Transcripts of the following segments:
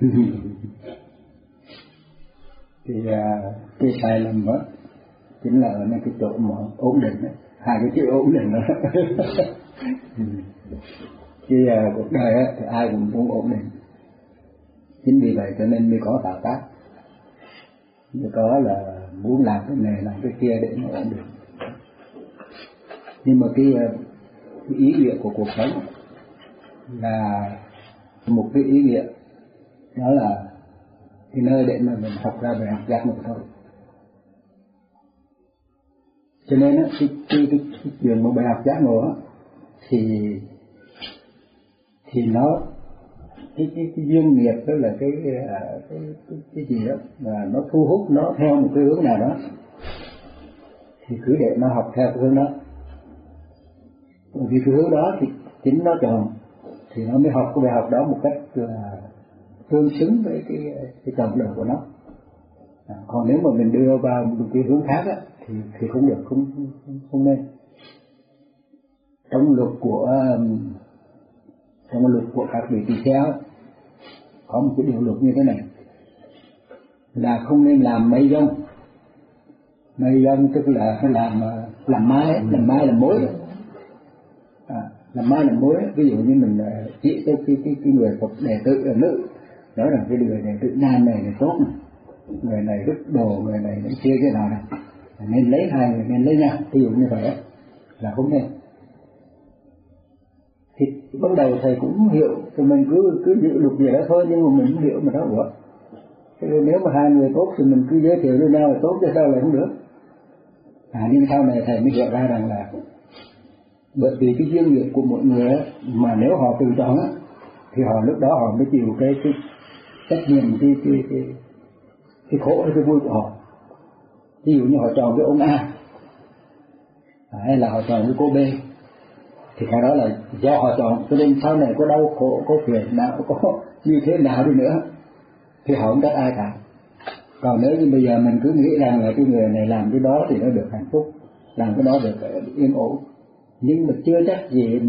thì à, cái sai lầm đó chính là ở nơi cái chỗ mà ổn định đó. hai cái chữ ổn định đó. Khi à, cuộc đời á, thì ai cũng muốn ổn định. Chính vì vậy cho nên mới có tạo tác. Mới có là muốn làm cái này làm cái kia để nó ổn định. Nhưng mà cái, à, cái ý nghĩa của cuộc sống là một cái ý nghĩa đó là cái nơi để mà mình học ra bài học giác ngộ thôi. Cho nên á, cái, cái, cái, cái chuyện một bài học giác ngộ á, thì thì nó cái cái cái duyên nghiệp đó là cái à, cái cái, cái gì đó mà nó thu hút nó theo một cái hướng nào đó thì cứ để nó học theo cái hướng đó. Bởi vì cái hướng đó thì chính nó chọn thì nó mới học cái bài học đó một cách là tương xứng với cái cái trọng đời của nó. À, còn nếu mà mình đưa vào một cái hướng khác á, thì thì không được không không, không nên. Trong luật của um, trong luật của các vị tỳ kheo có một cái điều luật như thế này. Là không nên làm mây dông mây dông tức là làm à, làm mai làm mai làm mối. À, làm mai làm mối ví dụ như mình à, chỉ cho cái cái cái người phật đệ tử nữ nói rằng cái người này tự nam này là tốt này người này đức đồ người này nó chia cái nào này nên lấy hai người nên lấy nhau ví dụ như vậy là không nên. Thì ban đầu thầy cũng hiểu thì mình cứ cứ dự lục gì đó thôi nhưng mà mình không hiểu mà đó ủa? Nếu mà hai người tốt thì mình cứ giới thiệu với nhau là tốt chứ sao lại không được? À nhưng sau này thầy mới hiểu ra rằng là bởi vì cái duyên nghiệp của mỗi người ấy, mà nếu họ tự chọn á thì họ lúc đó họ mới chịu cái cái trách nhiệm cái cái cái cái khổ hay cái vui của họ. Ví dụ như họ chọn cái ông A, hay là họ chọn cái cô B, thì cái đó là do họ chọn cho nên sau này có đau, khổ, có phiền não, có như thế nào đi nữa, thì họ không trách ai cả. Còn nếu như bây giờ mình cứ nghĩ rằng là cái người này làm cái đó thì nó được hạnh phúc, làm cái đó được ờ, yên ổn. Nhưng mà chưa chắc gì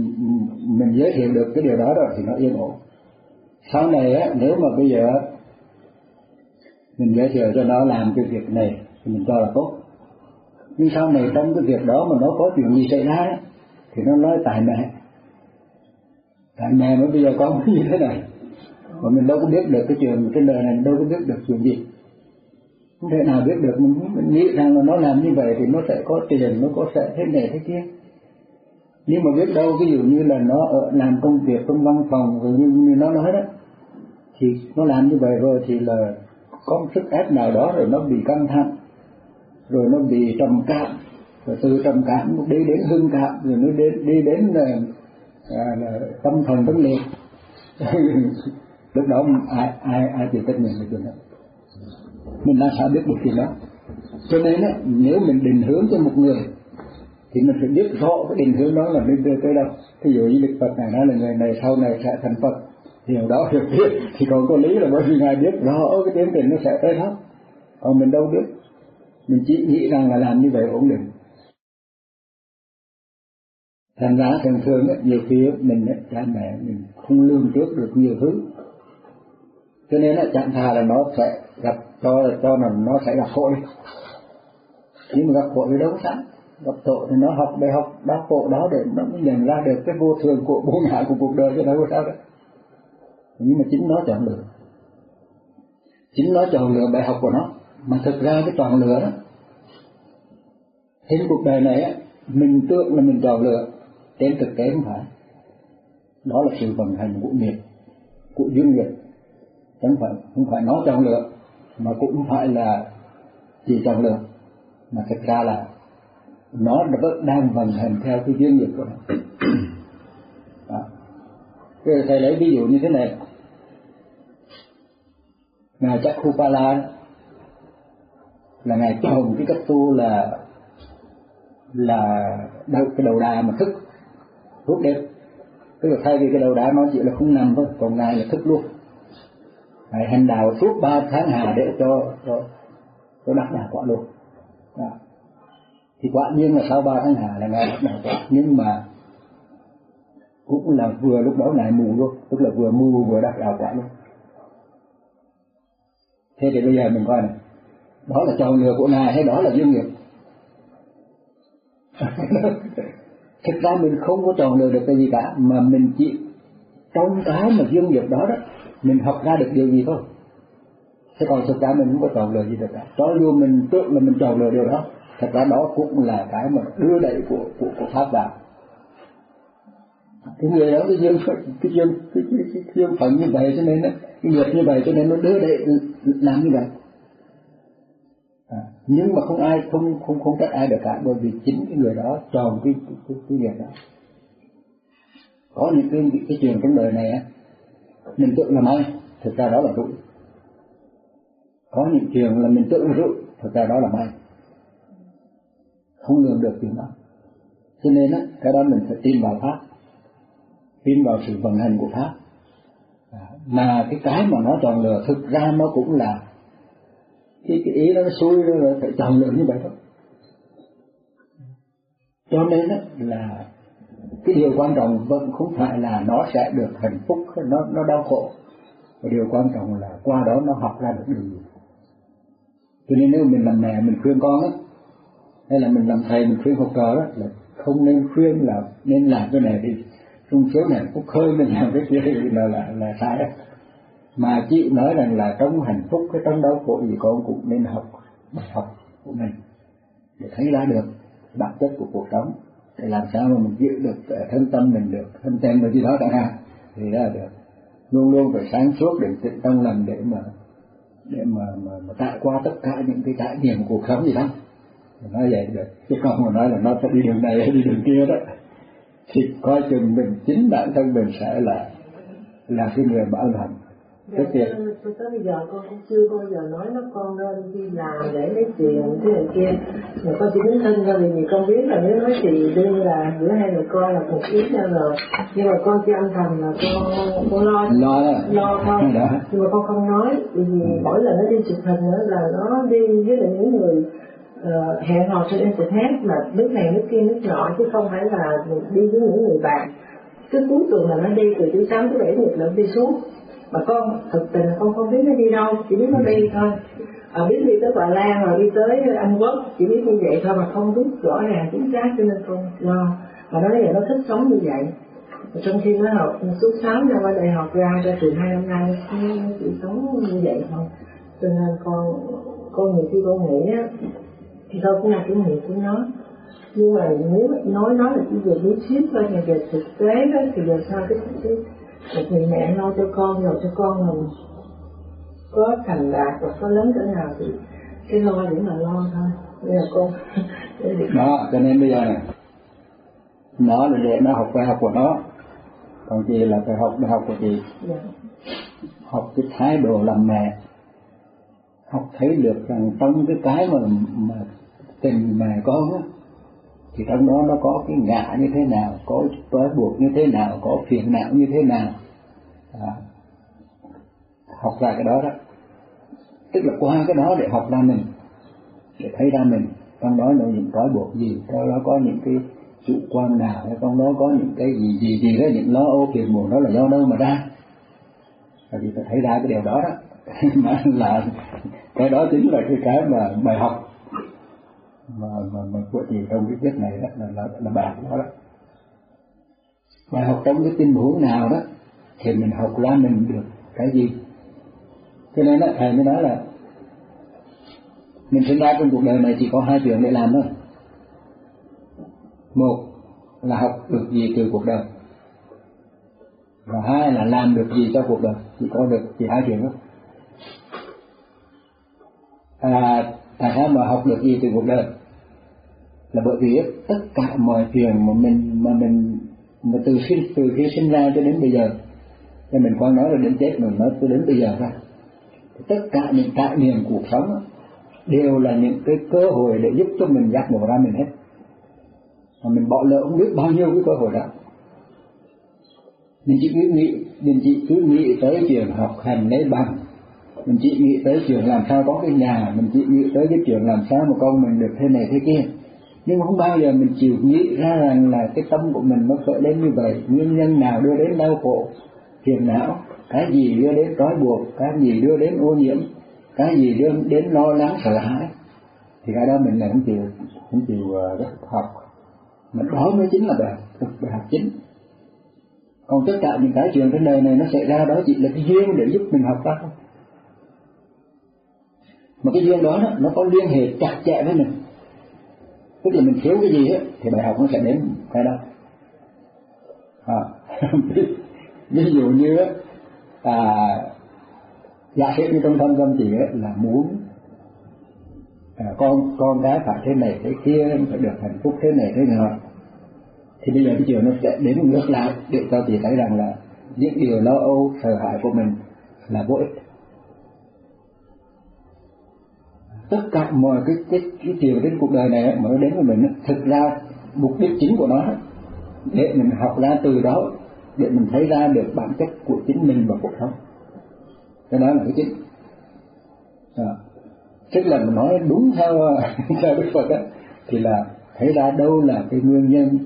mình giới thiệu được cái điều đó rồi thì nó yên ổn sau này á nếu mà bây giờ mình giới thiệu cho nó làm cái việc này thì mình cho là tốt. Nhưng sau này trong cái việc đó mà nó có chuyện gì xảy ra thì nó nói tại mẹ. Tại mẹ mới bây giờ có như thế này mà mình đâu có biết được cái chuyện trên đời này đâu có biết được chuyện gì. Không thể nào biết được mình, mình nghĩ rằng là nó làm như vậy thì nó sẽ có tiền nó có sẽ thế này thế kia nhưng mà biết đâu ví dụ như là nó ở làm công việc trong văn phòng rồi như, như nó nói đó thì nó làm như vậy rồi thì là có một sức ép nào đó rồi nó bị căng thẳng rồi nó bị trầm cảm. Rồi từ trầm cảm đi đến hưng cảm rồi nó đi, đi đến là, à, là tâm thần vấn liệt. Lúc đó ai ai ai chịu trách nhiệm về chuyện đó? Mình làm sao biết được chuyện đó? Cho nên á, nếu mình định hướng cho một người thì mình phải biết rõ cái định hướng đó là nên đưa tới đâu. Ví dụ như đức phật này nói là người này sau này sẽ thành phật. Hiểu đó hiểu biết thì còn có lý là bởi vì ngài biết rõ cái tiến trình nó sẽ tới đó. Còn mình đâu biết. Mình chỉ nghĩ rằng là làm như vậy ổn định. Thành ra thường thường ấy, nhiều khi mình ấy, cha mẹ mình không lương trước được nhiều thứ. Cho nên là chẳng thà là nó sẽ gặp cho cho là nó sẽ gặp khổ đi nhưng mà gặp khổ thì đâu có sẵn gặp tội thì nó học bài học đau khổ đó để nó mới nhận ra được cái vô thường của vô ngã của cuộc đời cho nó có sao đó nhưng mà chính nó chọn lựa. Chính nó chọn lựa bài học của nó. Mà thực ra cái chọn lựa đó, trên cuộc đời này á, mình tưởng là mình chọn lựa, trên thực tế không phải. Đó là sự vận hành của nghiệp, của duyên nghiệp. Không phải không phải nó chọn lựa, mà cũng phải là chỉ chọn lựa. Mà thực ra là nó vẫn đang vận hành theo cái duyên nghiệp của nó đó. thầy lấy ví dụ như thế này ngài chắc khu la là ngài trồng cái cách tu là là đầu, cái đầu đà mà thức thuốc đêm tức là thay vì cái đầu đà nó chỉ là không nằm thôi còn ngài là thức luôn ngài hành đạo suốt ba tháng hà để cho cho cho đắc đà quả luôn thì quả nhiên là sau ba tháng hà là ngài bắt đầu quạt nhưng mà cũng là vừa lúc đó này mù luôn, tức là vừa mù vừa đắc đạo quả luôn. Thế thì bây giờ mình coi này. Đó là chọn lừa của ngài hay đó là duyên nghiệp? Thực ra mình không có tròn lừa được cái gì cả, mà mình chỉ trong cái mà duyên nghiệp đó đó, mình học ra được điều gì thôi. Thế còn thực ra mình không có tròn lừa gì được cả. Cho dù mình tưởng là mình tròn lừa điều đó thật ra đó cũng là cái mà đưa đẩy của của, của pháp vào. Cái người đó cái duyên cái duyên cái, cái, cái, cái duyên phận như vậy cho nên cái nghiệp như vậy cho nên nó đưa đẩy làm như vậy. À, nhưng mà không ai không không không trách ai được cả bởi vì chính cái người đó tròn cái cái, cái, cái nghiệp đó. Có những cái cái chuyện trong đời này á mình tưởng là may thực ra đó là rủi có những chuyện là mình tưởng là rủi thực ra đó là may không lường được điều đó. Cho nên á cái đó mình phải tin vào pháp. Tin vào sự vận hành của pháp. À, mà cái cái mà nó chọn lựa thực ra nó cũng là cái, cái ý nó xui rồi phải chọn lựa như vậy đó. cho nên á là cái điều quan trọng vẫn không phải là nó sẽ được hạnh phúc nó nó đau khổ. Và điều quan trọng là qua đó nó học ra được điều gì. Cho nên nếu mình làm mẹ mình khuyên con á hay là mình làm thầy mình khuyên học trò đó là không nên khuyên là nên làm cái này đi. Trong số này cũng khơi mình làm cái kia thì là là là sai đó. Mà chị nói rằng là trong hạnh phúc cái trong đau khổ gì con cũng nên học bài học của mình để thấy ra được bản chất của cuộc sống. Để làm sao mà mình giữ được thân tâm mình được thân tâm mình gì đó chẳng hạn thì đó là được. Luôn luôn phải sáng suốt để tự tâm làm để mà để mà, mà, mà trải qua tất cả những cái trải nghiệm của cuộc sống gì đó nói vậy được. Chứ không mà nói là nó phải đi đường này hay đi đường kia đó. Thì coi chừng mình chính bản thân mình sẽ là là cái người mà ân hận Dạ, tới tới bây giờ con cũng chưa bao giờ nói nó con nên đi làm để lấy tiền thế này kia. Mà con chỉ muốn thân thôi vì con biết là nếu nói tiền đi là giữa hai người con là một ý nhau rồi. Nhưng mà con chỉ âm thầm là con con lo lo đó. lo đó. nhưng mà con không nói vì mỗi lần nó đi chụp hình nữa là nó đi với lại những người uh, hẹn hò trên internet mà nước này nước kia nước nọ chứ không phải là đi với những người bạn. Cứ cuối tuần là nó đi từ thứ sáu thứ bảy nhật lượng đi xuống. Mà con thực tình là con không biết nó đi đâu chỉ biết nó đi thôi. À, biết đi tới Bà Lan rồi đi tới Anh Quốc chỉ biết như vậy thôi mà không biết rõ ràng chính xác cho nên con lo. Mà nó nói là nó thích sống như vậy. Mà trong khi nó học suốt sáu năm ở đại học ra ra từ hai năm nay chỉ sống như vậy thôi. Cho nên con con nhiều khi con nghĩ á thì thôi cũng là kinh nghiệm của nó nhưng mà nếu nói nó là chỉ về lý thuyết thôi mà về thực tế đó thì giờ sao cái, cái một người mẹ lo cho con rồi cho con mình có thành đạt và có lớn cỡ nào thì cái lo vẫn là lo thôi. Bây giờ con đó cho nên bây giờ này nó là để nó học bài học của nó. Còn chị là phải học bài học của chị. Dạ. học cái thái độ làm mẹ. Học thấy được rằng trong cái cái mà mà tình mẹ con á thì trong đó nó có cái ngã như thế nào có trói buộc như thế nào có phiền não như thế nào. À, học ra cái đó đó. Tức là qua cái đó để học ra mình để thấy ra mình trong đó nó những trói buộc gì trong đó có những cái chủ quan nào hay trong đó có những cái gì gì gì đó những lo âu phiền muộn đó là do đâu mà ra. Vì ta thấy ra cái điều đó đó mà là cái đó chính là cái cái mà bài học mà mà, mà của chị trong cái viết này đó là là, là bài đó đó. Bài học trong cái tình huống nào đó thì mình học ra mình được cái gì. Cho nên đó, thầy mới nói là mình sinh ra trong cuộc đời này chỉ có hai chuyện để làm thôi. Một là học được gì từ cuộc đời. Và hai là làm được gì cho cuộc đời. Chỉ có được chỉ hai chuyện đó. À, tại sao mà học được gì từ cuộc đời? Là bởi vì tất cả mọi chuyện mà mình mà mình mà từ sinh từ khi sinh ra cho đến bây giờ cho mình quan nói là đến chết mình nói cho đến bây giờ ra, tất cả những trải nghiệm cuộc sống đều là những cái cơ hội để giúp cho mình giác ngộ ra mình hết. Mà mình bỏ lỡ không biết bao nhiêu cái cơ hội đó. Mình chỉ cứ nghĩ mình chỉ cứ nghĩ tới chuyện học hành lấy bằng. Mình chỉ nghĩ tới chuyện làm sao có cái nhà mình chỉ nghĩ tới cái chuyện làm sao mà con mình được thế này thế kia nhưng mà không bao giờ mình chịu nghĩ ra rằng là cái tâm của mình nó khởi lên như vậy. Nguyên nhân nào đưa đến đau khổ, phiền não, cái gì đưa đến trói buộc, cái gì đưa đến ô nhiễm, cái gì đưa đến lo lắng, sợ hãi, thì cái đó mình là không chịu không chịu ờ, rất học. Mà đó mới chính là bài bài học chính. Còn tất cả những cái chuyện trên đời này nó xảy ra, đó chỉ là cái duyên để giúp mình học ra thôi mà cái duyên đó, nó có liên hệ chặt chẽ với mình tức là mình thiếu cái gì ấy, thì bài học nó sẽ đến cái đó à, ví dụ như à, giả sử như trong thân tâm chỉ ấy, là muốn à, con con cái phải thế này thế kia phải được hạnh phúc thế này thế nào thì bây giờ cái chuyện nó sẽ đến ngược lại. Để cho chị thấy rằng là những điều lo âu sợ hãi của mình là vô ích. Tất cả mọi cái cái cái điều đến cuộc đời này mà nó đến với mình thực ra mục đích chính của nó để mình học ra từ đó để mình thấy ra được bản chất của chính mình và cuộc sống cái đó là cái chính à. tức là mình nói đúng theo theo đức phật á thì là thấy ra đâu là cái nguyên nhân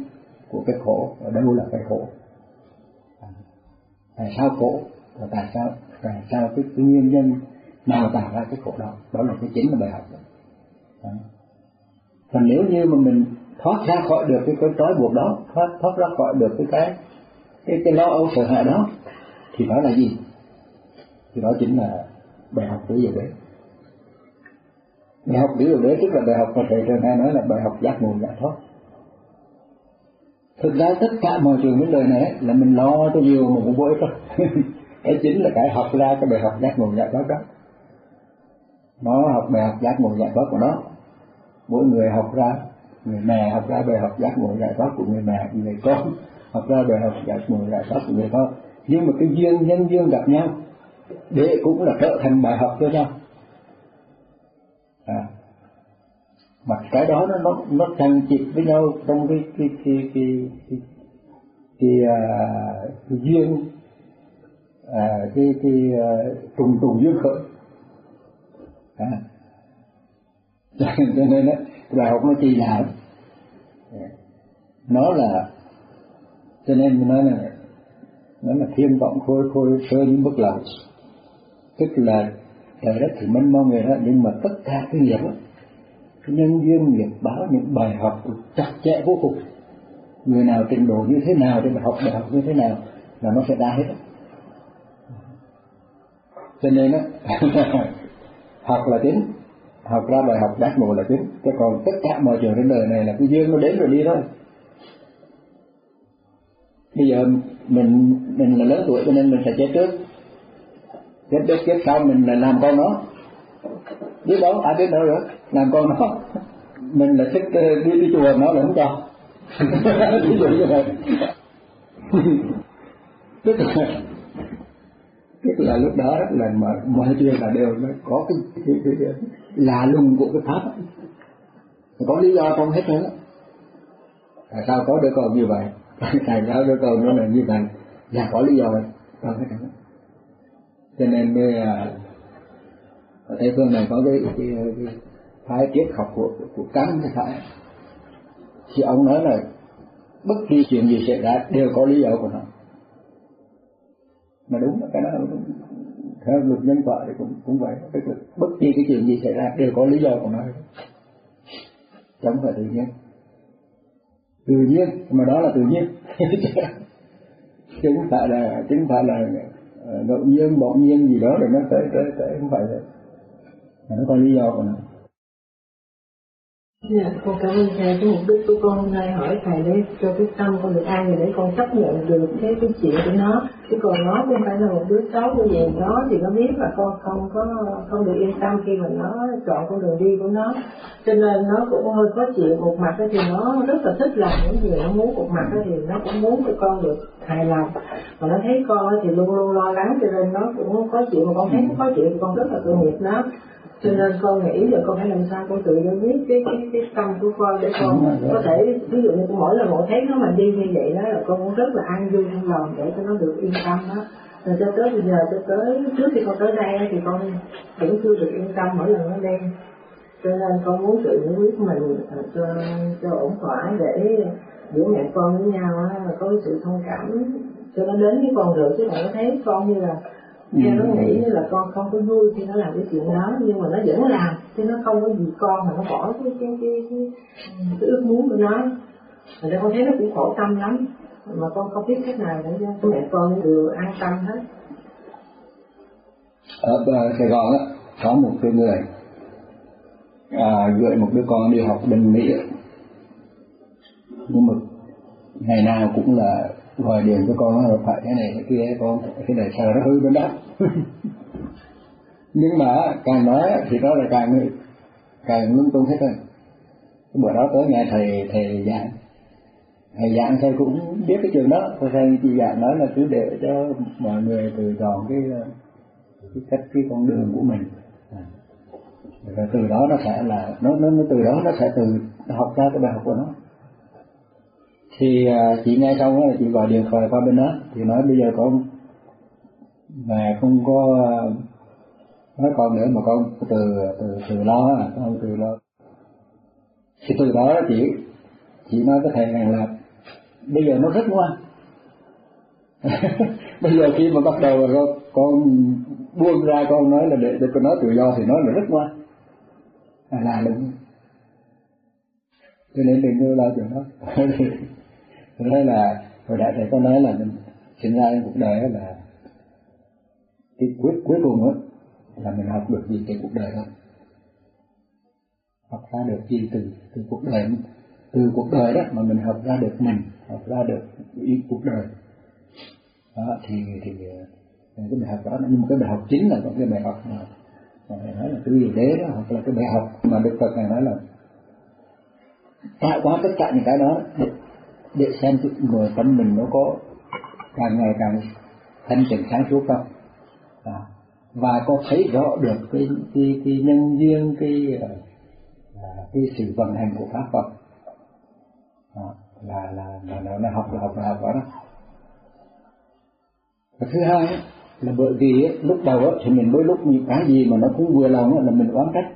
của cái khổ và đâu là cái khổ à. tại sao khổ và tại sao tại sao cái, cái nguyên nhân nào tạo ra cái khổ đó đó là cái chính là bài học đó. còn nếu như mà mình thoát ra khỏi được cái cái trói buộc đó thoát thoát ra khỏi được cái cái cái, cái lo âu sợ hãi đó thì đó là gì? Thì đó chính là bài học của diệu đế. Bài học của diệu đế tức là bài học mà thầy trần hay nói là bài học giác ngộ giải thoát. Thực ra tất cả mọi trường những đời này là mình lo cho nhiều mà cũng vô ích thôi Đó chính là cái học ra cái bài học giác ngộ giải thoát đó nó học bài học giác ngộ giải thoát của nó. Mỗi người học ra người mẹ học ra bài học giác ngộ giải thoát của người mẹ người con học ra bài học giác ngộ giải thoát của người con. Nhưng mà cái duyên nhân duyên gặp nhau để cũng là trở thành bài học cho nhau. À. mà cái đó nó nó nó thành chịt với nhau trong cái cái cái cái cái, cái, uh, cái duyên à, cái cái uh, trùng trùng duyên khởi à. cho nên đó, bài học nó chi là nó là cho nên nó là nó là thiên vọng khôi khôi sơn bất lạc tức là trời đất thì mênh mông người đó nhưng mà tất cả cái nghiệp đó, cái nhân duyên nghiệp báo những bài học chặt chẽ vô cùng. Người nào trình độ như thế nào thì học đại học như thế nào là nó sẽ ra hết. Cho nên đó học là chính. Học ra bài học giác ngộ là chính. Chứ còn tất cả mọi chuyện trên đời này là cái duyên nó đến rồi đi thôi. Bây giờ mình mình là lớn tuổi cho nên mình phải chết trước. Chết trước, chết sau mình là làm con nó. Biết đâu, ai biết đâu nữa làm con nó. Mình là thích ờ, đi đi chùa nó là không cho. Ví dụ như vậy. Tức là tức là lúc đó là mọi, mọi chuyện là đều nó có cái, cái, cái, cái là lùng của cái pháp. Có lý do trong hết nữa. Tại sao có đứa con như vậy? Tại sao đứa con nó là như vậy? Là có lý do trong hết nữa. Cho nên mới à, ở tây phương này có cái, cái, cái phái triết học của của, cắn cái phải. Thì ông nói là bất kỳ chuyện gì xảy ra đều có lý do của nó mà đúng là cái đó đúng. theo luật nhân quả thì cũng cũng vậy. Tức là bất kỳ cái chuyện gì xảy ra đều có lý do của nó. Chẳng phải tự nhiên. Tự nhiên. Mà đó là tự nhiên. Chứ không phải là, chứ không phải là ờ, ngẫu nhiên bỗng nhiên gì đó rồi nó tới tới tới. Không phải vậy. Mà nó có lý do của nó. Dạ, con cảm ơn thầy. Cái mục đích của con hôm nay hỏi thầy để cho cái tâm con được an rồi để con chấp nhận được cái cái chuyện của nó. Chứ còn nó không phải là một đứa xấu như vậy nó thì nó biết là con không có không được yên tâm khi mà nó chọn con đường đi của nó. Cho nên nó cũng hơi khó chịu một mặt thì nó rất là thích làm những gì nó muốn một mặt thì nó cũng muốn cho con được hài lòng. Mà nó thấy con thì luôn luôn lo lắng cho nên nó cũng khó chịu mà con thấy nó khó chịu thì con rất là tội nghiệp nó cho nên con nghĩ là con phải làm sao con tự giải quyết cái cái cái tâm của con để con có thể ví dụ như mỗi lần một thấy nó mà đi như vậy đó là con cũng rất là an vui trong lòng để cho nó được yên tâm đó. Rồi cho tới bây giờ cho tới trước khi con tới đây thì con vẫn chưa được yên tâm mỗi lần nó lên cho nên con muốn tự giải quyết mình à, cho cho ổn thỏa để giữa mẹ con với nhau là có cái sự thông cảm cho nó đến với con được. Chứ mà nó thấy con như là theo nó nghĩ là con không có vui khi nó làm cái chuyện đó nhưng mà nó vẫn làm chứ nó không có gì con mà nó bỏ cái cái cái, cái, cái ước muốn của nó. Rồi con thấy nó cũng khổ tâm lắm mà con không biết cách nào để cho mẹ con đều an tâm hết. Ở Sài Gòn á có một cái người à, gửi một đứa con đi học bên Mỹ nhưng mà ngày nào cũng là gọi điện cho con là phải cái này cái kia, con cái này sợ nó hư bên đó. Nhưng mà càng nói thì đó là càng càng lung tung hết rồi. Bữa đó tới nghe thầy thầy giảng. Thầy giảng thầy cũng biết cái trường đó. Thầy chỉ giảng nói là cứ để cho mọi người tự chọn cái cái cách, cái con đường của mình. Và từ đó nó sẽ là nó nó từ đó nó sẽ từ học ra cái bài học của nó thì à, chị nghe xong là chị gọi điện thoại qua bên đó thì nói bây giờ con mà không có à, nói con nữa mà con từ từ từ lo à con từ lo. Thì từ đó chị chị nói với thầy rằng là bây giờ nó rất ngoan bây giờ khi mà bắt đầu rồi con buông ra con nói là để, để con nói tự do thì nói là rất ngoan à, là đúng. Cho nên đừng có lo chuyện đó. tôi nói là hồi đại thầy có nói là mình sinh ra trong cuộc đời là cái cuối cuối cùng đó là mình học được gì từ cuộc đời đó học ra được gì từ từ cuộc đời? Từ cuộc đời đó mà mình học ra được mình, học ra được ý cuộc đời. Đó, thì thì cái bài học đó, nhưng mà cái bài học chính là cái bài học mà mà thầy nói là cái gì đế đó, hoặc là cái bài học mà đức phật này nói là trải qua tất cả những cái đó để, xem người tâm mình nó có càng ngày càng thanh tịnh sáng suốt không? À, và có thấy rõ được cái cái, cái nhân duyên cái à, à cái sự vận hành của pháp Phật à, là là là là, là học là học là học đó. Và thứ hai là bởi vì lúc đầu thì mình mỗi lúc những cái gì mà nó cũng vừa lòng là mình oán trách.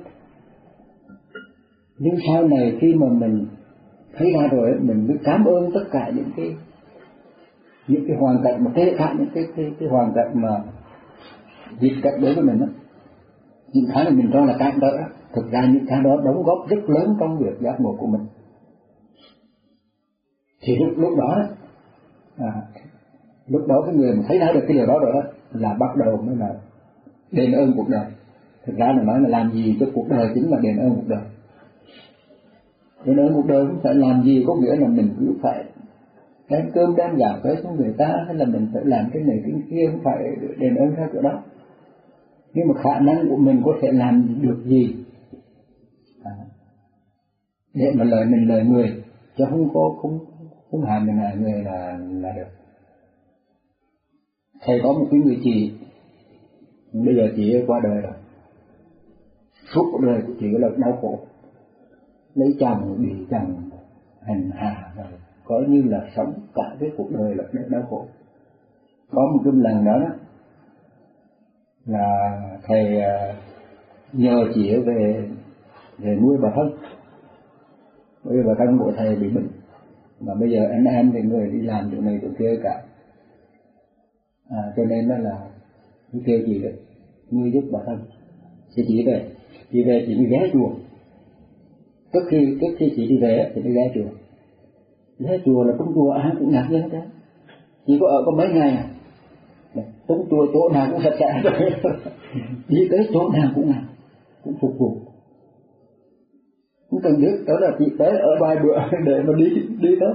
Nhưng sau này khi mà mình thấy ra rồi mình mới cảm ơn tất cả những cái những cái hoàn cảnh mà thế cả những cái cái, cái hoàn cảnh mà dịch cách đối với mình đó. những cái mà mình cho là cản đỡ. Thực ra những cái đó đóng góp rất lớn trong việc giác ngộ của mình. Thì lúc lúc đó à, lúc đó cái người mà thấy ra được cái điều đó rồi đó là bắt đầu mới là đền ơn cuộc đời. Thực ra là nói là làm gì cho cuộc đời chính là đền ơn cuộc đời cho nên cuộc đời cũng phải làm gì có nghĩa là mình cứ phải đem cơm đem gạo tới cho người ta hay là mình phải làm cái này cái kia không phải đền ơn theo kiểu đó. Nhưng mà khả năng của mình có thể làm được gì? À, để mà lời mình lời người chứ không có không không hại mình hại người là là được. Thầy có một cái người chị bây giờ chị qua đời rồi. Suốt cuộc đời của chị là đau khổ lấy chồng bị chồng hành hạ rồi có như là sống cả cái cuộc đời là rất đau khổ. Có một cái lần đó, đó là thầy à, nhờ chị về về nuôi bà thân. Bây giờ bà thân của thầy bị bệnh mà bây giờ anh em thì người đi làm chỗ này chỗ kia cả. À, cho nên đó là cứ kêu chị đấy nuôi giúp bà thân. Thì chị về chị về chị đi ghé chùa trước khi trước khi chị đi về thì đi ghé chùa. Ghé chùa là cũng chùa ai cũng ngạc nhiên hết chỉ có ở có mấy ngày à. Chùa chỗ nào cũng sạch sẽ đi tới chỗ nào cũng làm, cũng phục vụ. Cũng cần biết đó là chị tới ở vài bữa để mà đi đi tới.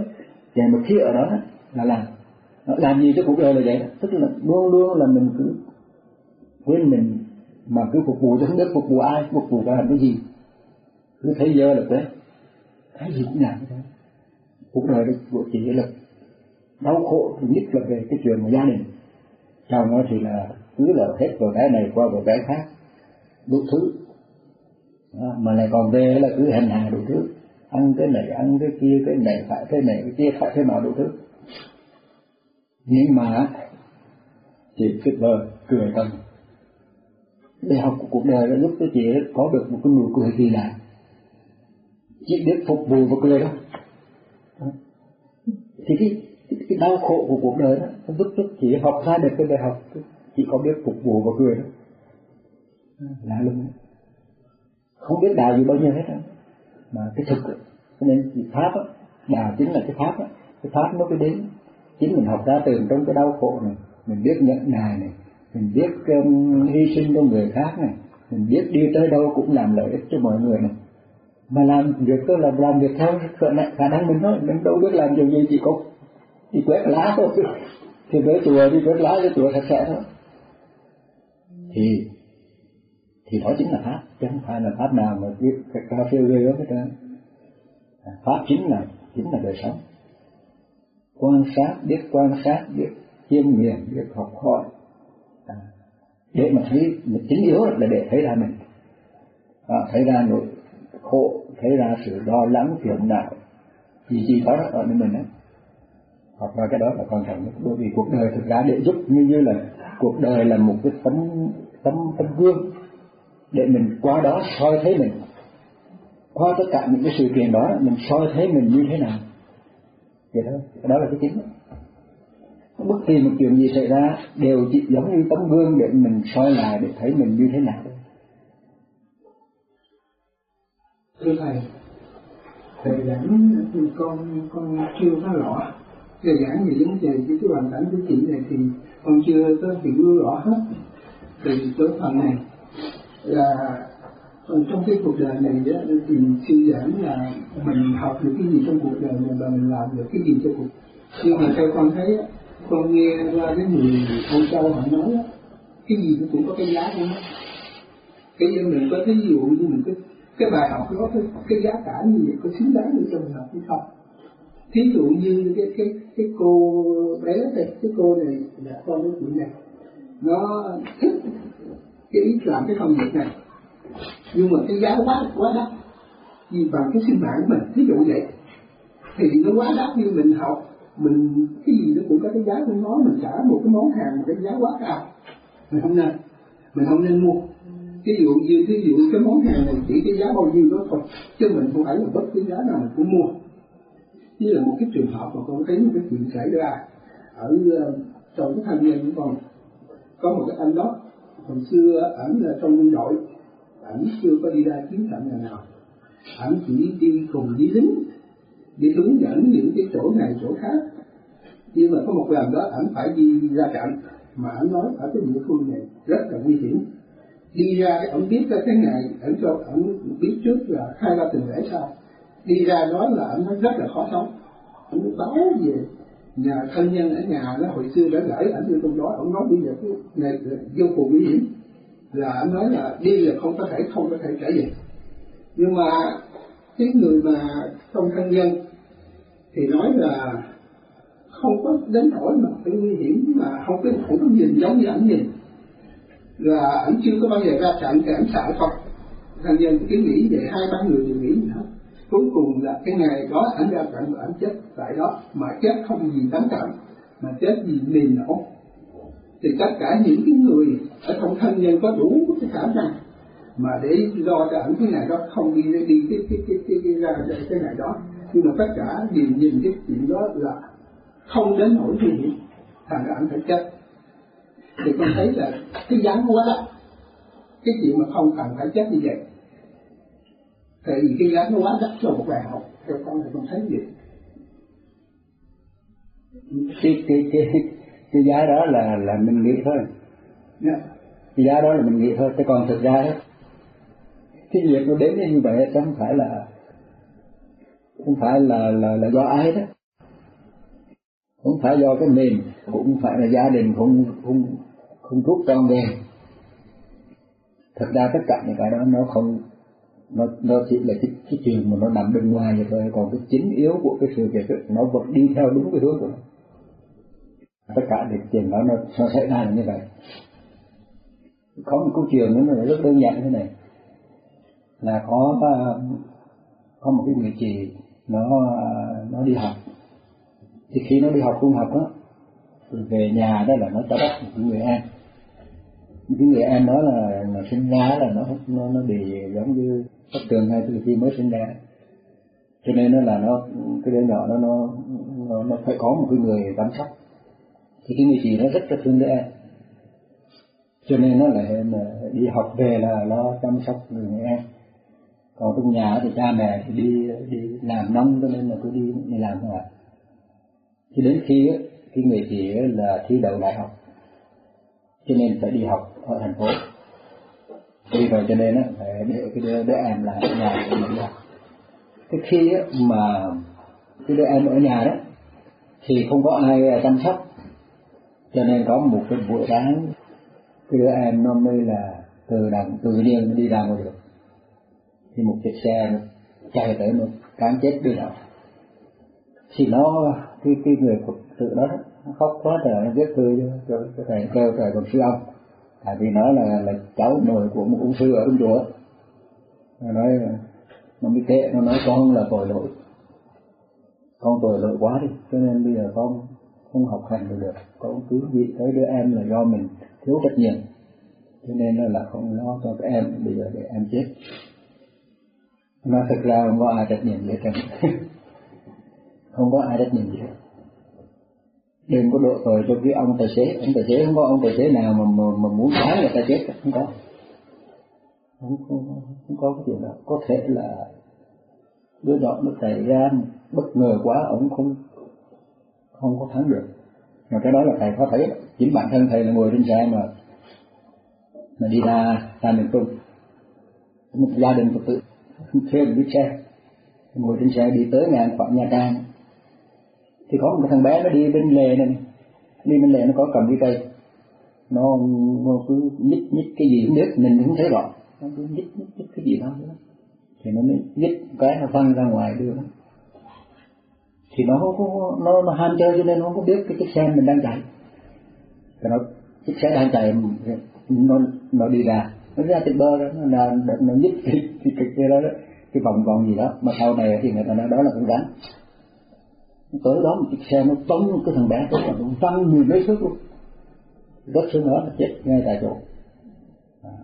Để mà khi ở đó là làm. Làm gì cho cuộc đời là vậy tức là luôn luôn là mình cứ quên mình mà cứ phục vụ cho không biết phục vụ ai phục vụ làm cái gì cứ thấy dơ là thế cái gì cũng làm thế cuộc đời của chị là đau khổ nhất là về cái chuyện của gia đình. Chồng nó thì là cứ là hết vào cái này qua vào cái khác. Đủ thứ. Đó, mà lại còn về là cứ hành hạ đủ thứ. Ăn cái này ăn cái kia cái này phải cái này cái kia phải cái nào đủ thứ. Nhưng mà chị tuyệt vời cười tâm để học của cuộc đời đã giúp cho chị có được một cái nụ cười kỳ lạ chỉ biết phục vụ và cười đó. Thì cái, cái, cái đau khổ của cuộc đời đó nó giúp cho chị học ra được cái bài học chỉ có biết phục vụ và cười đó. Lạ lùng. Không biết đạo gì bao nhiêu hết đó. mà cái thực cho nên pháp đó, đạo chính là cái pháp đó. cái pháp nó mới đến. Chính mình học ra từ trong cái đau khổ này mình biết nhận nài này mình biết um, hy sinh cho người khác này mình biết đi tới đâu cũng làm lợi ích cho mọi người này mà làm việc tôi là làm việc theo khả năng mình thôi. Mình đâu biết làm điều gì chỉ có đi quét lá thôi. Thì tới chùa đi quét lá cho chùa sạch sẽ thôi. Thì thì đó chính là pháp. Chứ không phải là pháp nào mà biết cà phê ghê gớm hết trơn. À, pháp chính là chính là đời sống. Quan sát biết quan sát biết chiêm nghiệm biết học hỏi. À, để mà thấy chính yếu là để thấy ra mình. À, thấy ra nội khổ, thấy ra sự lo lắng phiền não gì gì đó ở nơi mình ấy hoặc là cái đó là quan trọng nhất. Bởi vì cuộc đời thực ra để giúp như như là cuộc đời là một cái tấm tấm tấm gương để mình qua đó soi thấy mình. Qua tất cả những cái sự kiện đó, mình soi thấy mình như thế nào. Vậy thôi đó là cái chính. Bất kỳ một chuyện gì xảy ra, đều chỉ giống như tấm gương để mình soi lại, để thấy mình như thế nào. Thưa thầy thầy giảng thì con con chưa có rõ. Thầy giảng về vấn đề với cái hoàn cảnh của chị này thì con chưa có hiểu rõ hết. Thì tới phần này là trong cái cuộc đời này đó, thì sư giảng là mình học được cái gì trong cuộc đời này và mình làm được cái gì cho cuộc. Nhưng mà theo con thấy con nghe qua cái người Âu châu họ nói cái gì cũng có cái giá của nó. Cái như mình có ví dụ như mình cứ cái bài học nó cái, cái giá cả như vậy có xứng đáng để trường mình học hay không? Thí dụ như cái cái cái cô bé này cái cô này là con của chị này nó thích cái ý làm cái công việc này nhưng mà cái giá quá quá đắt. Vì bằng cái sinh mạng mình thí dụ vậy thì nó quá đắt như mình học mình cái gì nó cũng có cái giá của nó mình trả một cái món hàng một cái giá quá cao. Mình không nên mình không nên mua ví dụ như ví dụ cái món hàng này chỉ cái giá bao nhiêu đó thôi, chứ mình không phải là bất cứ giá nào mình cũng mua. Như là một cái trường hợp mà con thấy một cái chuyện xảy ra ở ờ, trong cái thanh niên của con có một cái anh đó, hồi xưa ảnh là trong quân đội, ảnh chưa có đi ra chiến trận nào nào. Ảnh chỉ đi cùng đi lính, đi hướng dẫn những cái chỗ này, chỗ khác. Nhưng mà có một lần đó, ảnh phải đi ra trận mà ảnh nói ở cái địa phương này rất là nguy hiểm đi ra cái ông biết cái ngày ổng cho ổng biết trước là hai ba tuần lễ sau. Đi ra nói là ổng nói rất là khó sống. Ổng báo về nhà thân nhân ở nhà nó hồi xưa đã gửi ảnh vô trong đó ông nói bây giờ cái này vô cùng nguy hiểm. Là ổng nói là đi là không có thể, không có thể trở về. Nhưng mà cái người mà trong thân nhân thì nói là không có đến nỗi mà cái nguy hiểm mà không có không có nhìn, giống như ảnh nhìn là ảnh chưa có bao giờ ra trận thì ảnh sợ phật thành nhân cứ nghĩ về hai ba người đều nghĩ gì hết cuối cùng là cái ngày đó ảnh ra trận và ảnh chết tại đó mà chết không vì đánh trận mà chết vì niềm nổ. Thì tất cả những cái người ở trong thân nhân có đủ cái khả năng mà để lo cho ảnh cái ngày đó không đi đi cái cái cái cái, cái ra cái ngày đó. Nhưng mà tất cả đều nhìn cái chuyện đó là không đến nỗi nguy hiểm thành ra ảnh phải chết thì con thấy là cái giá quá đó cái chuyện mà không cần phải chết như vậy tại vì cái giá nó quá đắt cho một bài học theo con thì con thấy vậy cái cái cái cái giá đó là là mình nghĩ thôi yeah. Dạ. cái giá đó là mình nghĩ thôi chứ còn thực ra cái việc nó đến như vậy chứ không phải là không phải là là là do ai đó không phải do cái mình cũng phải là gia đình không không không thuốc con về thật ra tất cả những cái đó nó không nó nó chỉ là cái, cái chuyện mà nó nằm bên ngoài vậy thôi. Còn cái chính yếu của cái sự việc nó vẫn đi theo đúng cái hướng của nó. Tất cả việc chuyện đó nó, nó xảy ra là như vậy. Có một câu chuyện nữa là rất đơn giản thế này. Là có có một cái người chị nó nó đi học. Thì khi nó đi học trung học đó về nhà đó là nó cho bắt một người em cái người em nói là là sinh ra là nó nó nó bị giống như bất thường ngay từ khi mới sinh ra. Cho nên nó là nó cái đứa nhỏ đó nó nó, nó phải có một cái người chăm sóc thì cái người chị nó rất là thương đứa em. Cho nên nó lại đi học về là lo chăm sóc người em. Còn trong nhà thì cha mẹ thì đi đi làm nông cho nên là cứ đi đi làm thôi à thì đến khi cái người chị là thi đậu đại học cho nên phải đi học ở thành phố. Vì vậy cho nên phải để cái đứa, đứa em là ở nhà để đi cái khi mà cái đứa em ở nhà đó thì không có ai à, chăm sóc. Cho nên có một cái buổi sáng cái đứa em nó mới là từ đằng từ nhiên đi ra ngoài được. Thì một chiếc xe chạy tới một cán chết đứa nào. Thì nó cái cái người phật sự đó nó khóc quá trời nó viết thư cho cho thầy kêu trời còn sư ông à, vì nó là là cháu nội của một ông sư ở trong chùa. Nó nói nó mới kệ nó nói con là tội lỗi. Con tội lỗi quá đi cho nên bây giờ con không học hành được được. Con cứ nghĩ tới đứa em là do mình thiếu trách nhiệm. Cho nên là không lo cho các em bây giờ để em chết. Nó thực ra không có ai trách nhiệm gì cả không có ai trách nhiệm gì hết đừng có độ tội cho cái ông tài xế. Ông tài xế không có ông tài xế nào mà mà, mà muốn cái người ta chết không có. Không, không, không có cái chuyện đó. Có thể là đứa đó nó xảy ra bất ngờ quá ông không không có thắng được. Mà cái đó là thầy có thấy. Chính bản thân thầy là ngồi trên xe mà mà đi ra ra miền trung. Một gia đình phật tử. Thuê một chiếc xe. Ngồi trên xe đi tới ngàn khoảng nha trang thì có một thằng bé nó đi bên lề này đi bên lề nó có cầm cái cây. Nó, nó cứ nhích nhích cái gì cũng biết mình cũng thấy rõ. Nó cứ nhích nhích, nhích cái gì đó. Thì nó mới nhích cái nó văng ra ngoài đưa nó. Thì nó không có nó, nó ham chơi cho nên nó không có biết cái chiếc xe mình đang chạy. Thì nó chiếc xe đang chạy nó nó đi ra. Nó ra từ bơ đó nó nó, nó nhích cái cái cái, cái đó, đó cái vòng vòng gì đó. Mà sau này thì người ta nói đó là con rắn tới đó một chiếc xe nó tông cái thằng bé tới là nó văng mười mấy thước luôn. Đất sớm đó là chết ngay tại chỗ. À.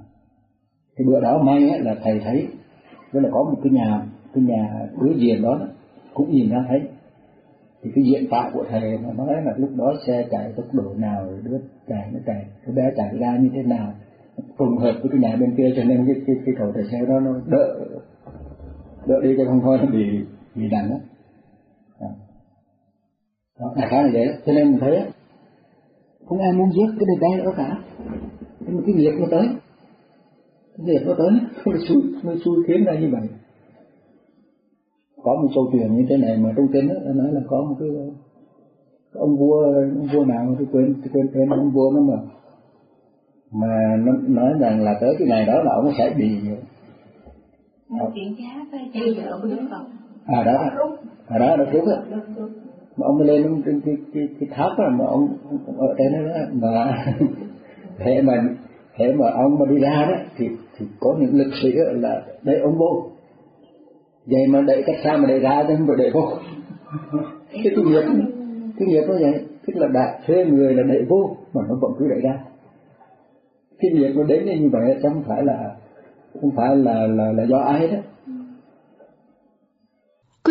cái bữa đó may ấy, là thầy thấy với là có một cái nhà cái nhà đối diện đó cũng nhìn ra thấy. Thì cái diện tại của thầy mà nói là lúc đó xe chạy tốc độ nào đứa chạy nó chạy cái bé chạy ra như thế nào. Trùng hợp với cái nhà bên kia cho nên cái cái, cái cầu thầy xe đó nó đỡ đỡ đi cho không thôi nó bị bị đằng đó đó, đại khái là đó cho nên mình thấy không ai muốn giết cái đứa bé đó cả. Nhưng mà cái nghiệp nó tới. Cái nghiệp nó tới nó xui nó xui khiến ra như vậy. Có một câu chuyện như thế này mà trong kinh đó nói là có một cái, ông vua ông vua nào tôi quên tôi quên tên ông vua nó mà mà nó nói rằng là tới cái ngày đó là ông sẽ bị à đó. À đó nó rút á mà ông lên trên cái, cái, cái tháp đó, mà ông, ông ở trên đó mà thế mà thế mà ông mà đi ra đó thì thì có những lực sĩ là đẩy ông vô. Vậy mà đẩy cách xa mà đẩy ra chứ không phải đẩy vô. Cái cái nghiệp cái nghiệp nó vậy. Tức là đại thuê người là đẩy vô mà nó vẫn cứ đẩy ra. Cái nghiệp nó đến như vậy chứ không phải là không phải là là là do ai đó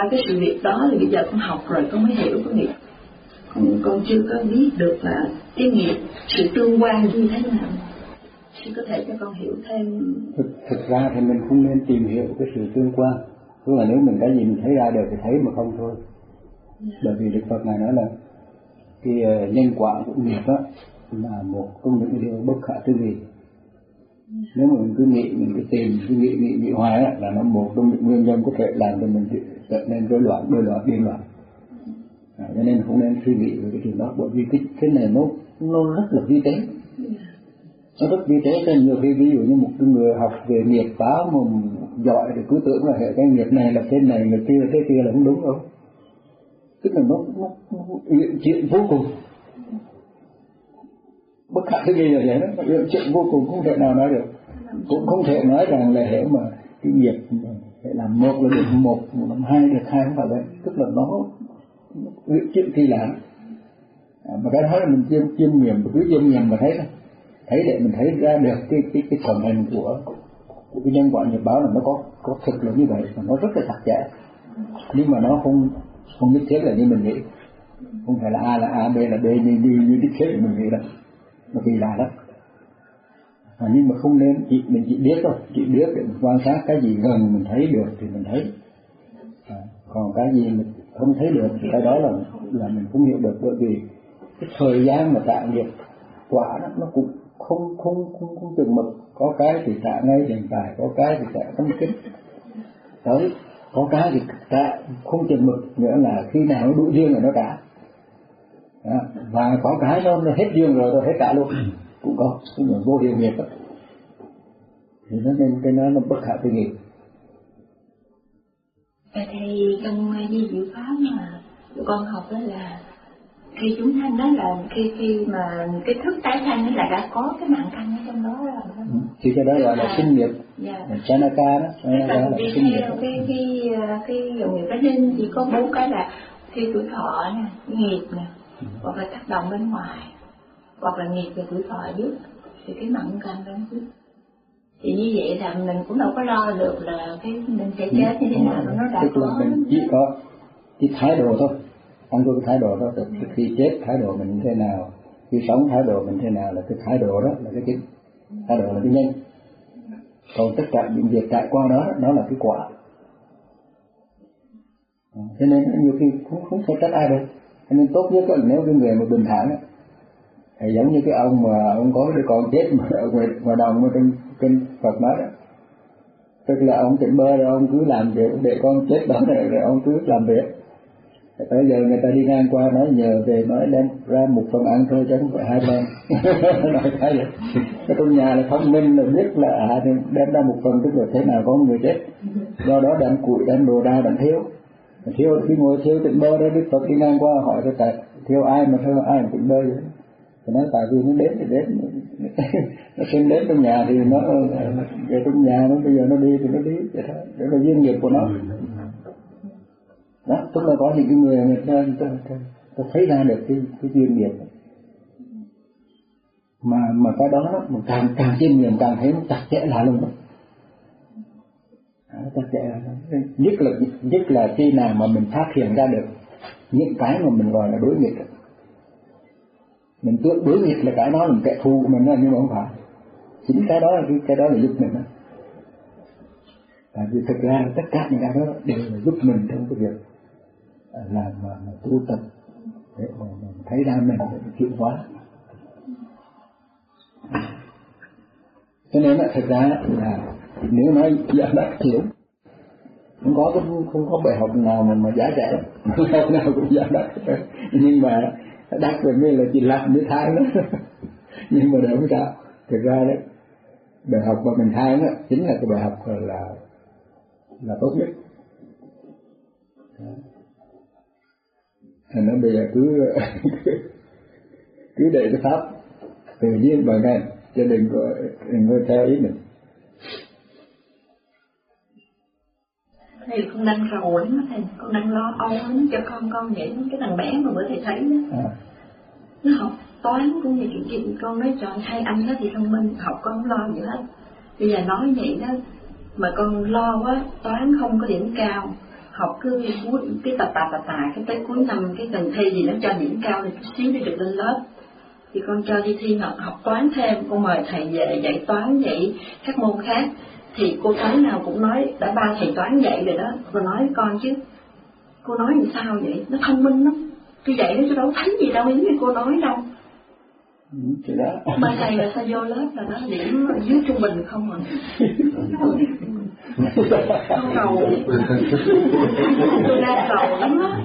Qua cái sự việc đó thì bây giờ con học rồi con mới hiểu cái nghiệp con con chưa có biết được là cái nghiệp sự tương quan như thế nào. Sư có thể cho con hiểu thêm. Thực, thực ra thì mình không nên tìm hiểu cái sự tương quan. Tức là nếu mình gì mình thấy ra được thì thấy mà không thôi. Yeah. bởi vì đức phật ngài nói là cái ờ, nhân quả của nghiệp đó là một trong những điều bất khả tư nghị. Nếu mà mình cứ nghĩ mình cứ tìm cứ nghĩ nghĩ nghĩ hoài á là nó một trong những nguyên nhân có thể làm cho mình trở nên rối loạn rối loạn điên loạn. À, cho nên không nên suy nghĩ về cái chuyện đó bởi vì cái cái này nó nó rất là vi tế. Nó rất vi tế. Cho nhiều khi ví dụ như một người học về nghiệp báo mà giỏi thì cứ tưởng là hệ cái nghiệp này là thế này người kia thế kia là không đúng đâu. Tức là nó nó, nó chuyện vô cùng. Bất khả tư nghị là vậy đó. Chuyện vô cùng không thể nào nói được. Cũng không thể nói rằng là hệ mà cái việc vậy làm một là được một làm hai được hai không phải vậy tức là nó chuyện kỳ lạ à, mà cái đó là mình chiêm chiêm nghiệm cứ chiêm nghiệm mà thấy thôi thấy để mình thấy ra được cái cái cái phần hình của của cái nhân quả nhật báo là nó có có thực là như vậy mà nó rất là chặt chẽ nhưng mà nó không không nhất thiết là như mình nghĩ không phải là a là a b là b như như như đích thế mình nghĩ đâu nó kỳ lạ lắm à, nhưng mà không nên chỉ mình chỉ biết thôi chỉ biết để mình quan sát cái gì gần mình thấy được thì mình thấy. À, còn cái gì mình không thấy được thì cái đó là là mình không hiểu được bởi vì cái thời gian mà tạo nghiệp quả đó, nó cũng không không không không từng mực. Có cái thì tạ ngay hiện tại có cái thì tạ tâm kính. Tới có cái thì tạ không chừng mực nghĩa là khi nào nó đủ duyên là nó trả. Và có cái nó, nó hết duyên rồi rồi hết cả luôn cũng có cái người vô hiệu nghiệp đó. Thì nó nên cái nó nó bất khả tư nghị. Vậy thì trong di diệu pháp mà tụi con học đó là khi chúng sanh đó là khi khi mà cái thức tái sanh đó là đã có cái mạng căn ở trong đó rồi ừ. thì cái đó gọi là sinh nghiệp. Dạ. chanaka đó Chanaka là sinh nghiệp. cái cái cái dòng nghiệp cái nên chỉ có bốn cái là khi tuổi thọ nè nghiệp nè hoặc là tác động bên ngoài hoặc là nghiệp về tuổi thọ trước thì cái mạng căn đó trước thì như vậy là mình cũng đâu có lo được là cái mình sẽ chết như thế nào nó đã có mình chỉ có cái thái độ thôi. Ăn cái thái độ đó từ khi chết thái độ mình như thế nào? Khi sống thái độ mình thế nào là cái thái độ đó là cái chính. Thái độ là cái nhân. Còn tất cả những việc trải qua đó nó là cái quả. Cho nên nhiều khi cũng không thể trách ai được. Cho nên tốt nhất là nếu cái người mà bình thản thì giống như cái ông mà ông có đứa con chết mà ở ngoài, ngoài đồng ở trên trên Phật nói đó. Tức là ông tỉnh bơ rồi ông cứ làm việc để con chết đó rồi, rồi ông cứ làm việc. Bây giờ người ta đi ngang qua nói nhờ về nói đem ra một phần ăn thôi chứ không phải hai phần. Nói cái vậy cái trong nhà là thông minh là biết là à đem ra một phần tức là thế nào có người chết. Do đó đem củi đem đồ ra đem thiếu. Thiếu khi ngồi thiếu tỉnh bơ đó đức phật đi ngang qua hỏi tôi tại thiếu ai mà thiếu ai tỉnh bơ vậy? Thì nói tại vì nó đến thì đến. Nó sinh đến trong nhà thì nó về trong nhà nó bây giờ nó đi thì nó đi vậy thôi. Để là duyên nghiệp của nó. Đó tức là có những cái người người ta, người ta, ta, ta thấy ra được cái cái duyên nghiệp. Mà mà cái đó nó càng càng chiêm nghiệm càng thấy nó chặt chẽ lại luôn đó. Chặt chẽ nhất là nhất là khi nào mà mình phát hiện ra được những cái mà mình gọi là đối nghịch mình tưởng đối nghịch là cái đó là kẻ thù của mình đó, nhưng mà không phải. Chính cái đó là cái cái đó là giúp mình đó. Tại vì thực ra tất cả những cái đó đều là giúp mình trong cái việc à, làm mà, mà tu tập để mà mình thấy ra mình để chuyển hóa cho nên là thực ra là nếu nói giảm đắc hiểu không có không, không có bài học nào mà, mà giá rẻ học nào cũng giảm đắc nhưng mà đắc rồi mới là chỉ làm mới thay đó. Nhưng mà để không sao. Thực ra đấy bài học mà mình thay đó, chính là cái bài học là là tốt nhất. Thành nó bây giờ cứ cứ để cái pháp tự nhiên bằng ngay cho đừng có đừng có theo ý mình. Thầy con đang rầu lắm thầy con đang lo âu lắm cho con con vậy cái thằng bé mà bữa thầy thấy đó à. nó học toán cũng như chuyện chuyện con nói chọn hai anh đó thì thông minh học con không lo gì hết. Bây giờ nói vậy đó mà con lo quá toán không có điểm cao. Học cứ cuối cái tà tà tà tà cái tới cuối năm cái lần thi gì nó cho điểm cao thì chút xíu để được lên lớp. Thì con cho đi thi học, học toán thêm con mời thầy về dạy toán dạy các môn khác thì cô toán nào cũng nói đã ba thầy toán dạy rồi đó. Cô nói con chứ cô nói làm sao vậy? Nó thông minh lắm. Tôi dạy nó tôi đâu thấy gì đâu giống như cô nói đâu. Thì đó. Mà thầy là sao vô lớp là nó điểm dưới trung bình không à? Con cầu. Tôi đang cầu lắm á.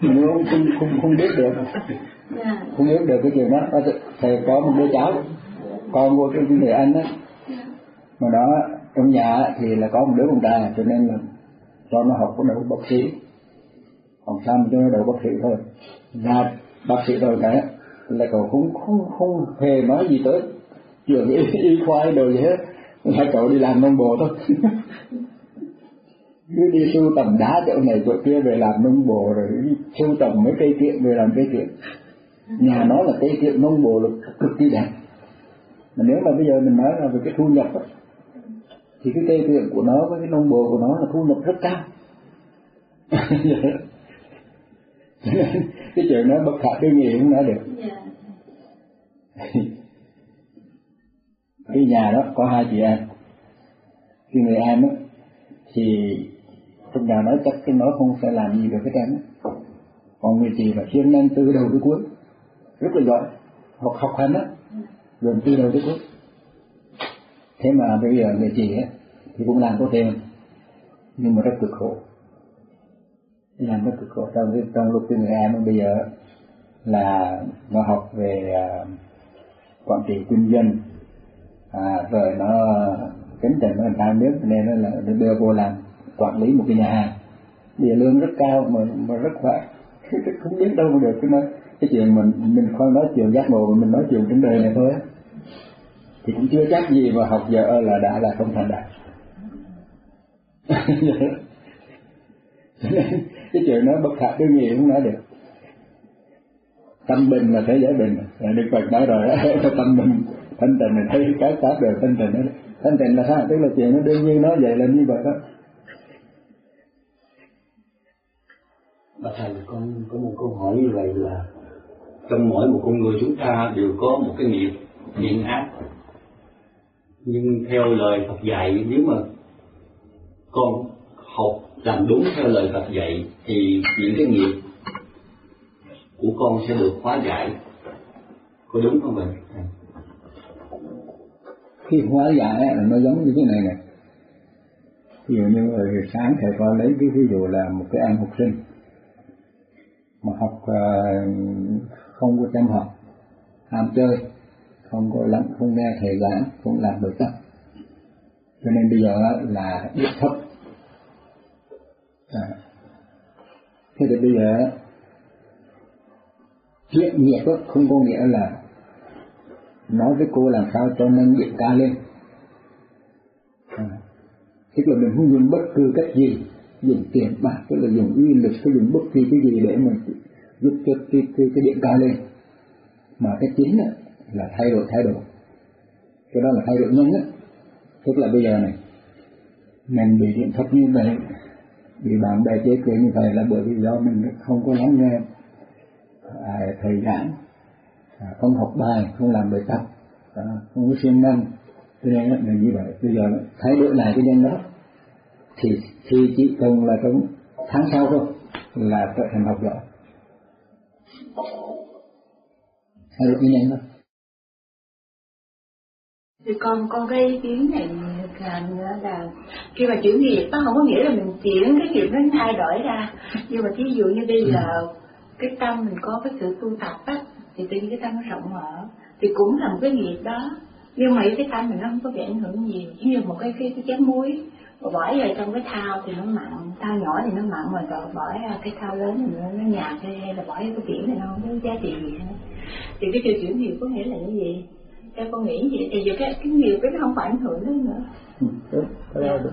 Nếu không không không biết được. Dạ. Không biết được cái chuyện đó. Thầy có một đứa cháu con của cái người anh đó mà đó trong nhà thì là có một đứa con trai cho nên là cho nó học cái đầu bác sĩ. Còn sao mà cho nó đầu bác sĩ thôi. Ra bác sĩ rồi cái là cậu không không không hề nói gì tới. Chuyện y, y khoa đồ gì hết. Là cậu đi làm nông bộ thôi. Cứ đi sưu tầm đá chỗ này chỗ kia về làm nông bộ rồi sưu tầm mấy cây kiện về làm cây kiện nhà nó là cây kiện nông bộ là cực kỳ đẹp. Mà nếu mà bây giờ mình nói là về cái thu nhập đó, thì cái cây kiện của nó với cái nông bồ của nó là thu nhập rất cao. Cái chuyện nó bất khả tư nghị cũng nói được. Cái nhà đó có hai chị em. Cái người em á, thì trong nhà nói chắc cái nó không phải làm gì được cái em á. Còn người chị là chuyên năng từ đầu tới cuối. Rất là giỏi. Học học hành á. Rồi từ đầu tới cuối. Thế mà bây giờ người chị á thì cũng làm có tiền nhưng mà rất cực khổ. Làm rất cực khổ. Trong trong lúc cái người em bây giờ là nó học về uh, quản trị kinh doanh à, rồi nó tính tình nó thành ta biết nên nó là nó đưa vô làm quản lý một cái nhà hàng. Địa lương rất cao mà mà rất khỏe. Không biết đâu mà được cái nói. Cái chuyện mình mình không nói chuyện giác ngộ mình nói chuyện vấn đời này thôi thì cũng chưa chắc gì mà học giờ là đã là không thành đạt. cái chuyện nó bất khả tư nghị không nói được. Tâm bình là thế giới bình. Đức phật nói rồi tâm bình, thanh tịnh là thấy cái pháp đều thanh tịnh đó thanh tịnh là sao? Tức là chuyện nó đương nhiên nó vậy là như vậy đó. Bà thầy con có một câu hỏi như vậy là trong mỗi một con người chúng ta đều có một cái nghiệp thiện ác. Nhưng theo lời Phật dạy, nếu mà con học làm đúng theo lời Phật dạy, thì những cái nghiệp của con sẽ được hóa giải. Có đúng không vậy à. khi hóa giải là nó giống như thế này này. Ví dụ như ờ, sáng thầy con lấy cái ví dụ là một cái em học sinh, mà học ờ, không có chăm học, ham chơi, không có lắng không nghe thầy giảng, không làm được tập cho nên bây giờ là biết thấp à. thế thì bây giờ chuyện nghiệp không có nghĩa là nói với cô làm sao cho nâng điện ca lên à. tức là mình không dùng bất cứ cách gì dùng tiền bạc tức là dùng uy lực hay dùng bất kỳ cái gì để mình giúp cho cái, cái, cái điện ca lên mà cái chính là thay đổi thái độ cái đó là thay đổi nhanh á tức là bây giờ này mình bị điện thấp như vậy bị bạn bè chế chuyện như vậy là bởi vì do mình không có lắng nghe à, thầy giảng à, không học bài không làm bài tập à, không có siêng năng. Cho nên là như vậy. Bây giờ thay đổi lại cái nhân đó thì thì chỉ cần là trong tháng sau thôi là trở thành học giỏi. Thay đổi cái nhân đó. Thì con con gây ý kiến này là, là khi mà chuyển nghiệp nó không có nghĩa là mình chuyển cái nghiệp nó thay đổi ra. Nhưng mà ví dụ như bây giờ cái tâm mình có cái sự tu tập á thì tự nhiên cái tâm nó rộng mở thì cũng là một cái nghiệp đó. Nhưng mà cái tâm mình nó không có bị ảnh hưởng nhiều. Giống như một cái cái, cái chén muối mà bỏ vào trong cái thao thì nó mặn thao nhỏ thì nó mặn mà rồi bỏ ra cái thao lớn thì nó, nó nhạt hay là bỏ vào cái biển thì nó không có giá trị gì hết. Thì cái chuyện chuyển nghiệp có nghĩa là cái gì? Theo con nghĩ vậy thì giờ cái cái nghiệp cái nó không phải ảnh hưởng đến nữa. Ừ, đúng, đó đúng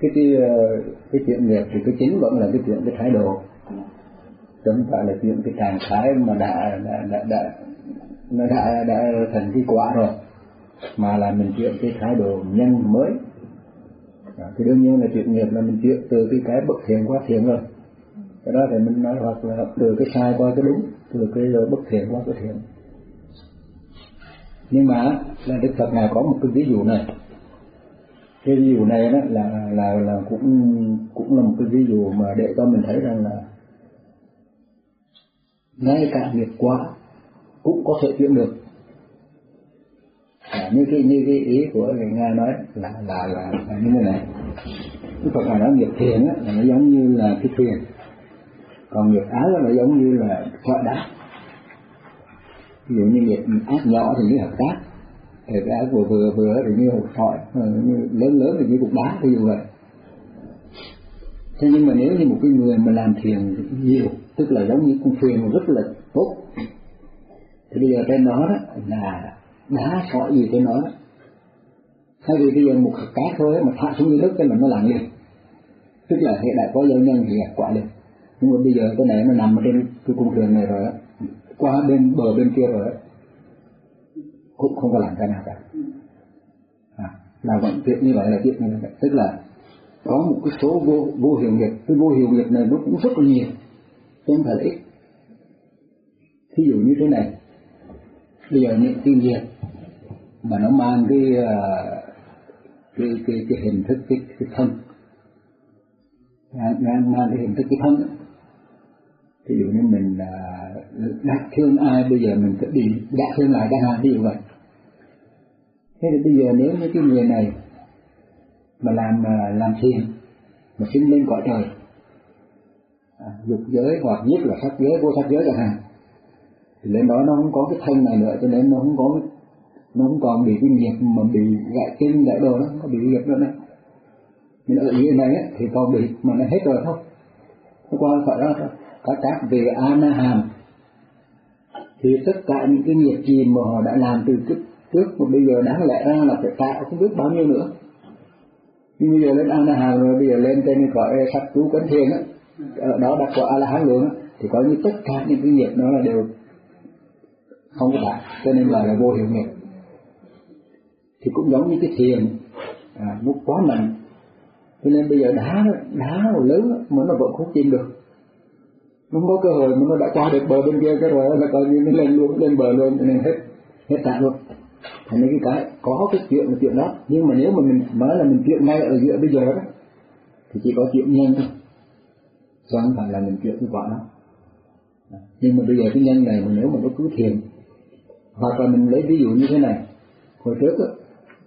cái cái ờ, cái chuyện nghiệp thì cái chính vẫn là cái chuyện cái thái độ. Chứ không phải là chuyện cái trạng thái mà đã đã đã, đã nó đã đã thành cái quả rồi. Mà là mình chuyện cái thái độ nhân mới. Đó, thì đương nhiên là chuyện nghiệp là mình chuyện từ cái cái bất thiện qua thiện rồi. Cái đó thì mình nói hoặc là từ cái sai qua cái đúng từ cái bất thiện qua cái thiện nhưng mà là đức phật ngài có một cái ví dụ này. Cái ví dụ này đó là là là cũng cũng là một cái ví dụ mà để cho mình thấy rằng là ngay cả nghiệp quá cũng có thể chuyển được. À, như cái như cái ý của người nga nói là là là, là như thế này. Đức phật ngài nói nghiệp thiện á, là nó giống như là cái thuyền còn nghiệp ác là nó giống như là thợ đá ví dụ như nghiệp ác nhỏ thì như hạt cát thì cái ác vừa vừa vừa thì như hột sỏi ờ, như lớn lớn thì như cục đá ví dụ vậy. Thế nhưng mà nếu như một cái người mà làm thiền nhiều tức là giống như con thuyền rất là tốt thì bây giờ trên đó, đó là đá sỏi gì trên đó thay vì bây giờ một hạt cát thôi mà thả xuống dưới nước cái là nó làm liền tức là hiện đại có giáo nhân thì gạt quả liền nhưng mà bây giờ cái này nó nằm ở trên cái cung thuyền này rồi á qua bên bờ bên kia rồi đấy. Cũng không có làm cái nào cả. À, là vận tiện như vậy là tiện như vậy. Tức là có một cái số vô vô hiệu nghiệp. Cái vô hiệu nghiệp này nó cũng rất là nhiều. Không phải là ít. Ví dụ như thế này. Bây giờ những cái nghiệp mà nó mang cái à, cái cái, cái hình thức cái, cái thân. Mang, mang cái hình thức cái thân. Ví dụ như mình à, đã thương ai bây giờ mình sẽ đi? Đã thương lại đã hạn ví dụ vậy thế thì bây giờ nếu như cái người này mà làm à, làm thiền mà sinh lên cõi trời à, dục giới hoặc nhất là sắc giới vô sắc giới chẳng hạn thì lên đó nó không có cái thân này nữa cho nên nó không có nó không còn bị cái nghiệp mà bị gãy chân gãy đồ nó không có bị nghiệp nữa. Này nhưng ở dưới này ấy, thì còn bị mà nó hết rồi thôi. Nó qua khỏi đó thôi. Các các về hàm thì tất cả những cái nghiệp gì mà họ đã làm từ trước trước mà bây giờ đáng lẽ ra là phải tạo không biết bao nhiêu nữa. Nhưng bây giờ lên hàm rồi bây giờ lên trên cái cõi sắc chú cấn thiên á ở đó đặt quả a la hán luôn á thì có như tất cả những cái nghiệp đó là đều không có tạo cho nên là, là vô hiệu nghiệp. Thì cũng giống như cái thiền à, nó quá mạnh cho nên bây giờ đá đá lớn mà nó vẫn không chìm được nó không có cơ hội mà nó đã qua được bờ bên kia cái rồi là coi như nó lên luôn lên bờ luôn cho nên hết hết tạ luôn. Thành nên cái cái có cái chuyện là chuyện đó. Nhưng mà nếu mà mình nói là mình chuyện ngay ở giữa bây giờ đó thì chỉ có chuyện nhân thôi. Chứ không phải là mình chuyện cái quả đó. Nhưng mà bây giờ cái nhân này mà nếu mà nó cứ thiền hoặc là mình lấy ví dụ như thế này. Hồi trước đó,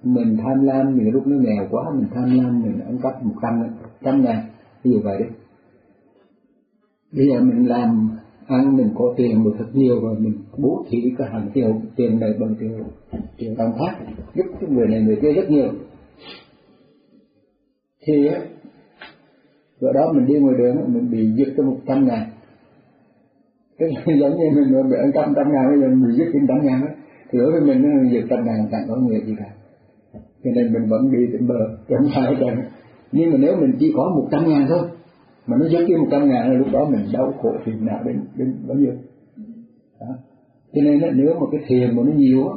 mình tham lam nhiều lúc nó nghèo quá mình tham lam mình ăn cắp một trăm trăm ngàn ví dụ vậy đấy bây giờ mình làm ăn mình có tiền được thật nhiều rồi, mình bố thí cái hàng tiêu, tiền này bằng tiền tiền đồng khác giúp cái người này người kia rất nhiều. Thì, bữa đó mình đi ngoài đường, mình bị giật cho một trăm ngàn. Cái giống như mình bị ăn trăm trăm ngàn, bây giờ mình giật đến trăm ngàn thì đối với mình, nó giật trăm ngàn, chẳng có người gì cả. Cho nên mình vẫn đi đến bờ chẳng phải chẳng nhưng mà nếu mình chỉ có một trăm ngàn thôi mà nó dứt cái một trăm ngàn lúc đó mình đau khổ thì nào đến đến bao nhiêu? Đó. cho nên đó, nếu mà cái thiền mà nó nhiều á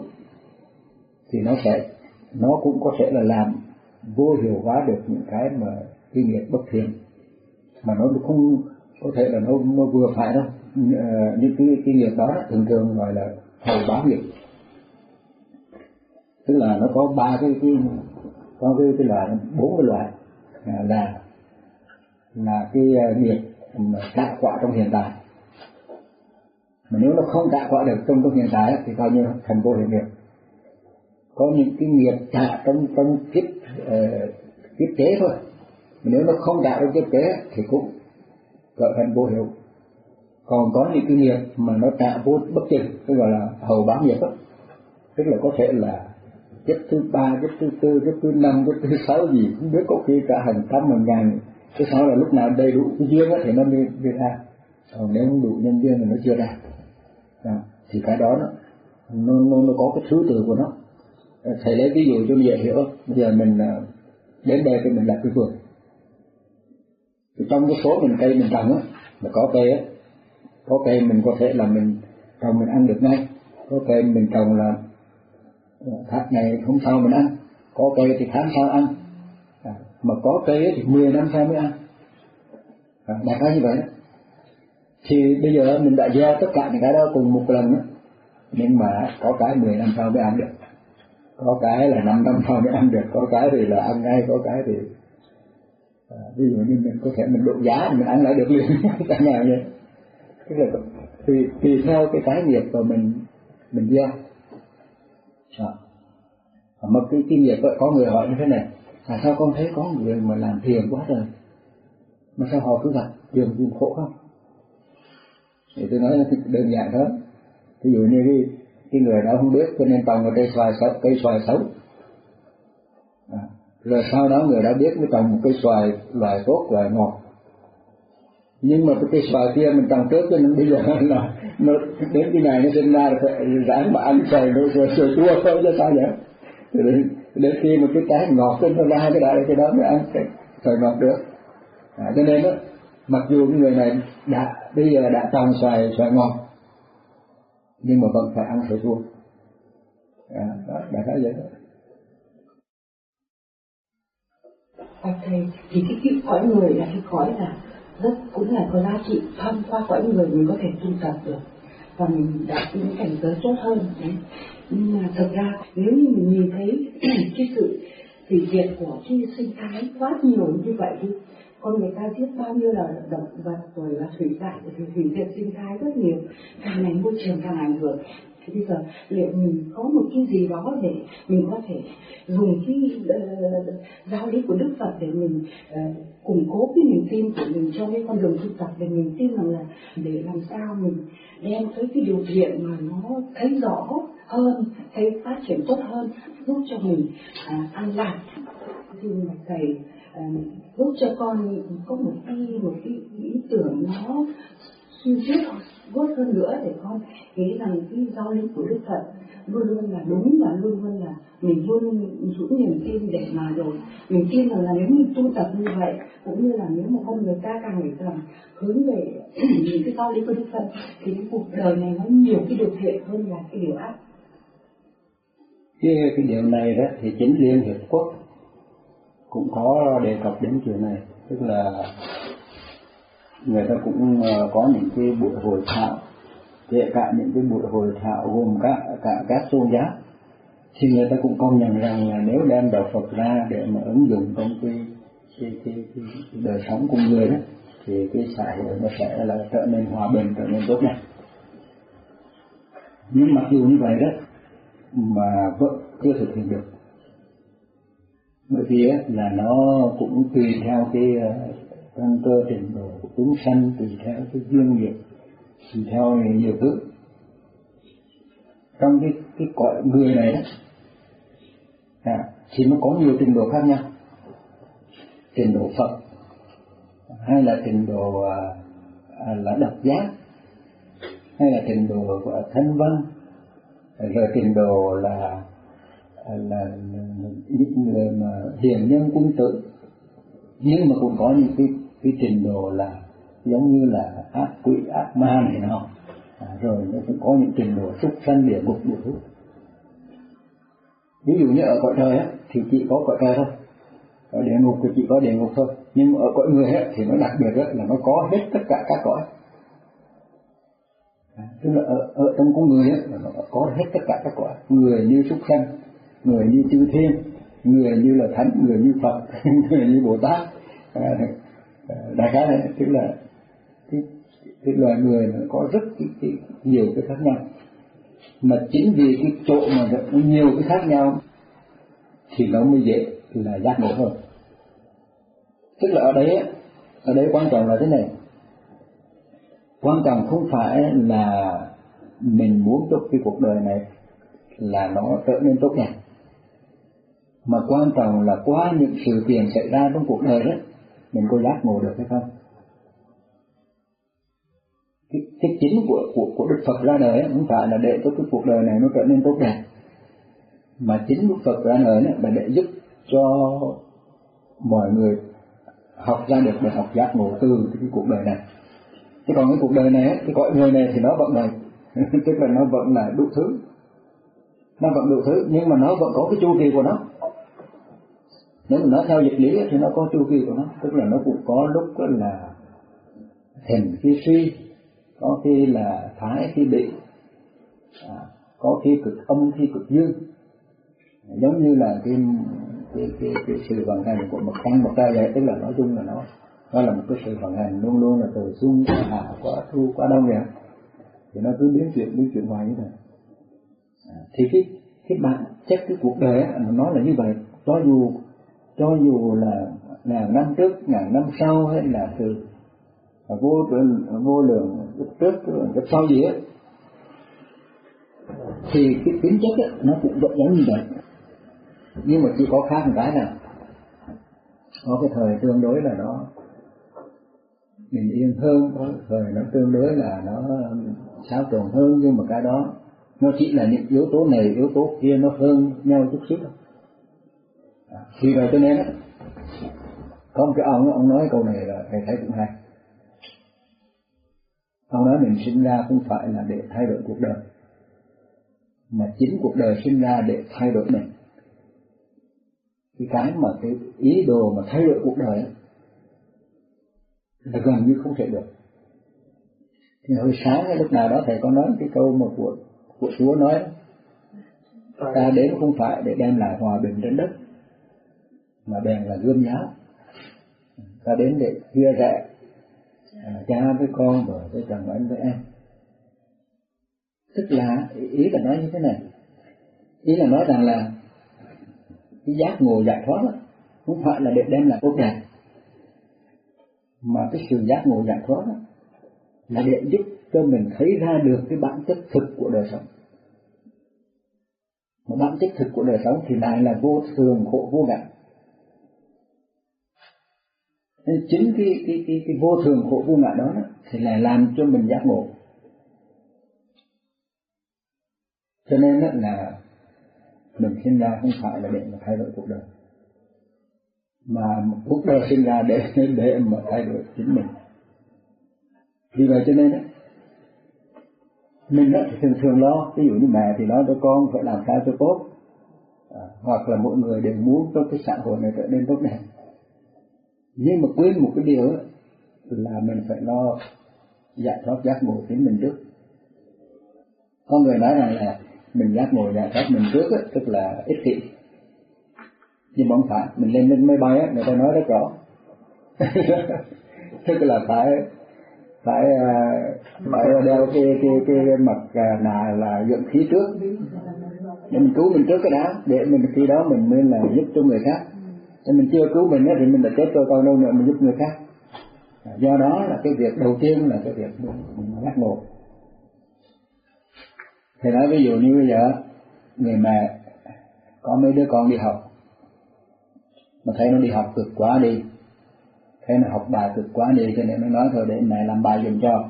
thì nó sẽ nó cũng có thể là làm vô hiệu hóa được những cái mà cái nghiệp bất thiền mà nó không có thể là nó, nó vừa phải đâu. Ờ, những cái cái nghiệp đó thường thường gọi là hầu báo nghiệp. Tức là nó có ba cái cái có cái cái loại bốn cái loại à, là là cái ờ, nghiệp tạo quả trong hiện tại. Mà nếu nó không tạo quả được trong trong hiện tại thì coi như thành vô hiện nghiệp. Có những cái nghiệp tạo trong trong kiếp uh, kiếp tế thôi. Mà nếu nó không tạo trong kiếp tế thì cũng gọi thành vô hiệu. Còn có những cái nghiệp mà nó tạo vô bất chừng cái gọi là hầu báo nghiệp đó tức là có thể là kiếp thứ ba kiếp thứ tư kiếp thứ năm kiếp thứ sáu gì không biết có khi cả hàng trăm hàng ngàn cái sáu là lúc nào đầy đủ cái viên thì nó mới, mới ra. Còn nếu không đủ nhân viên thì nó chưa ra. Đó. thì cái đó nó, nó, nó, nó có cái thứ tự của nó. Thầy lấy ví dụ cho dễ hiểu. Bây giờ mình à, đến đây thì mình đặt cái vườn. Thì trong cái số mình cây mình trồng á mà có cây á có cây mình có thể là mình trồng mình ăn được ngay. Có cây mình trồng là à, tháng này hôm sau mình ăn. Có cây thì tháng sau ăn mà có cây thì 10 năm sau mới ăn. À, đại khái như vậy thì bây giờ mình đã gieo tất cả những cái đó cùng một lần đó. nhưng mà có cái 10 năm sau mới ăn được. Có cái là 5 năm sau mới ăn được có cái thì là ăn ngay có cái thì à, ví dụ như mình có thể mình độ giá mình ăn lại được liền. Cả nhà như tức là tùy tùy theo cái cái nghiệp của mình mình gieo. À. mà cái kinh nghiệp có người hỏi như thế này. Tại sao con thấy có người mà làm thiền quá rồi mà sao họ cứ gặp đường cùng khổ không? Thì tôi nói đơn giản thôi. Ví dụ như cái, cái người đó không biết cho nên trồng một cây xoài xấu cây xoài xấu. À, rồi sau đó người đã biết mới trồng một cây xoài loài tốt loài ngọt. Nhưng mà cái xoài kia mình trồng trước cho nên bây giờ nó, nó đến cái ngày nó sinh ra là phải ráng mà ăn xoài nó rồi rồi chua thôi chứ sao vậy đến khi mà cái trái ngọt lên nó ra cái đại cái đó mới ăn cái xoài ngọt được. À, cho nên đó mặc dù cái người này đã bây giờ đã trồng xoài xoài ngọt nhưng mà vẫn phải ăn xoài chua à, đó, đại khái vậy đó. Bạch thầy, thì cái, cái cõi người là cái cõi là rất cũng là có giá trị thông qua cõi người mình có thể tu tập được và mình đạt những cảnh giới tốt hơn, đấy. Nhưng mà thật ra, nếu như mình nhìn thấy cái sự hủy diệt của cái sinh thái quá nhiều như vậy đi, con người ta giết bao nhiêu là động vật, rồi là thủy sản thì hủy diệt sinh thái rất nhiều, càng ngày môi trường càng ảnh hưởng thì bây giờ liệu mình có một cái gì đó để mình có thể dùng cái uh, giáo lý của Đức Phật để mình uh, củng cố cái niềm tin của mình cho cái con đường tu tập để mình tin rằng là để làm sao mình đem tới cái điều kiện mà nó thấy rõ hơn thấy phát triển tốt hơn giúp cho mình uh, an lạc. Thì mà thầy uh, giúp cho con có một cái một cái ý tưởng nó suy xét tốt hơn nữa để con nghĩ rằng cái giáo lý của Đức Phật luôn luôn là đúng và luôn luôn là mình luôn giữ niềm tin để mà rồi. Mình tin rằng là nếu mình tu tập như vậy cũng như là nếu mà con người ta càng ngày càng hướng về những cái giáo lý của Đức Phật thì cái cuộc đời này nó nhiều cái điều thiện hơn là cái điều ác. Cái, cái điều này đó thì chính Liên Hiệp Quốc cũng có đề cập đến chuyện này tức là người ta cũng ờ, có những cái buổi hội thảo. Kể cả những cái buổi hội thảo gồm cả cả các tôn giáo. Thì người ta cũng công nhận rằng là nếu đem đạo Phật ra để mà ứng dụng trong cái cái, cái, cái, cái đời sống của người đó thì cái xã hội nó sẽ là trở nên hòa bình trở nên tốt đẹp. Nhưng mặc dù như vậy đó mà vẫn chưa thực hiện được. Bởi vì là nó cũng tùy theo cái ờ, căn cơ trình độ của chúng sanh tùy theo cái duyên nghiệp tùy theo nhiều thứ trong cái cái cõi người này đó à, thì nó có nhiều trình độ khác nhau trình độ Phật hay là trình độ à, à, là độc giác hay là trình độ của thanh văn rồi trình độ là là, là, là những người mà hiền nhân quân tử nhưng mà cũng có những cái cái trình độ là giống như là ác quỷ ác ma này nọ. À, rồi nó cũng có những trình độ súc sanh địa ngục đủ. Thứ ví dụ như ở cõi trời á thì chỉ có cõi trời thôi. Ở địa ngục thì chỉ có địa ngục thôi. Nhưng ở cõi người á thì nó đặc biệt là nó có hết tất cả các cõi. À, tức là ở, ở trong con người á là nó có hết tất cả các cõi. Người như súc sanh người như chư thiên người như là thánh người như phật người như bồ tát. À, đại khái này tức là cái, cái loài người nó có rất cái, cái, nhiều cái khác nhau. Mà chính vì cái chỗ mà nó nhiều cái khác nhau thì nó mới dễ là giác ngộ hơn. Tức là ở đấy ở đây quan trọng là thế này. Quan trọng không phải là mình muốn cho cái cuộc đời này là nó trở nên tốt đẹp mà quan trọng là qua những sự kiện xảy ra trong cuộc đời đó mình có giác ngộ được hay không? Cái, cái chính của, của của Đức Phật ra đời không phải là để cho cái cuộc đời này nó trở nên tốt đẹp. Mà chính Đức Phật ra đời là để giúp cho mọi người học ra được bài học giác ngộ từ cái cuộc đời này. Chứ còn cái cuộc đời này cái cõi người này thì nó vẫn này. Tức là nó vẫn là đủ thứ. Nó vẫn đủ thứ nhưng mà nó vẫn có cái chu kỳ của nó nếu mà nói theo dịch lý thì nó có chu kỳ của nó. Tức là nó cũng có lúc là hình khi suy có khi là thái khi bị à, có khi cực âm khi cực dương. Giống như là cái cái, cái, cái sự vận hành của một trăng, một trời vậy tức là nói chung là nó nó là một cái sự vận hành luôn luôn là từ xuân qua hạ qua thu qua đông vậy thì nó cứ biến chuyển biến chuyển hoài như vậy à, thì cái cái bản chất cái cuộc đời nó là như vậy. Cho dù cho dù là ngàn năm trước ngàn năm sau hay là từ vô vô lượng trước trước sau gì ấy thì cái tính chất ấy, nó cũng vẫn giống như vậy. Nhưng mà chỉ có khác một cái là có cái thời tương đối là nó bình yên hơn có thời nó tương đối là nó xáo trộn hơn nhưng mà cái đó nó chỉ là những yếu tố này yếu tố kia nó hơn nhau chút xíu thôi vì vậy cho nên đó có một cái ông ông nói câu này là thầy thấy cũng hay ông nói mình sinh ra không phải là để thay đổi cuộc đời mà chính cuộc đời sinh ra để thay đổi mình. Cái cái mà cái ý đồ mà thay đổi cuộc đời ấy, là gần như không thể được. Thì hồi sáng cái lúc nào đó thầy có nói cái câu mà của của Chúa nói ta đến không phải để đem lại hòa bình trên đất mà bèn là gươm giáo ta đến để chia rẽ à, cha với con vợ với chồng anh với em. Tức là ý là nói như thế này. Ý là nói rằng là cái giác ngộ giải thoát đó, không phải là để đem lại tốt đẹp. Mà cái sự giác ngộ giải thoát đó, là để giúp cho mình thấy ra được cái bản chất thực của đời sống. Mà bản chất thực của đời sống thì lại là vô thường khổ vô ngã nên chính cái cái cái, cái vô thường khổ vô ngã đó, thì là làm cho mình giác ngộ. Cho nên đó là mình sinh ra không phải là để mà thay đổi cuộc đời. Mà cuộc đời sinh ra để để mà thay đổi chính mình. Vì vậy cho nên đó, mình đó thì thường thường lo. Ví dụ như mẹ thì nói cho con phải làm sao cho tốt. À, hoặc là mỗi người đều muốn cho cái xã hội này trở nên tốt đẹp nhưng mà quên một cái điều là mình phải lo giải thoát giác ngộ chính mình trước. Có người nói rằng là mình giác ngộ giải thoát mình trước ấy, tức là ích kỷ. Nhưng mà không phải mình lên lên máy bay á người ta nói rất rõ. Tức là phải phải à, phải đeo cái cái cái mặt à, nạ là dưỡng khí trước. Để mình cứu mình trước cái đã để mình khi đó mình mới là giúp cho người khác để mình chưa cứu mình thì mình đã chết tôi còn đâu nữa mình giúp người khác. À, do đó là cái việc đầu tiên là cái việc mình giác ngộ thì nói ví dụ như bây giờ người mẹ có mấy đứa con đi học mà thấy nó đi học cực quá đi thấy nó học bài cực quá đi cho nên nó nói thôi để mẹ làm bài dùm cho.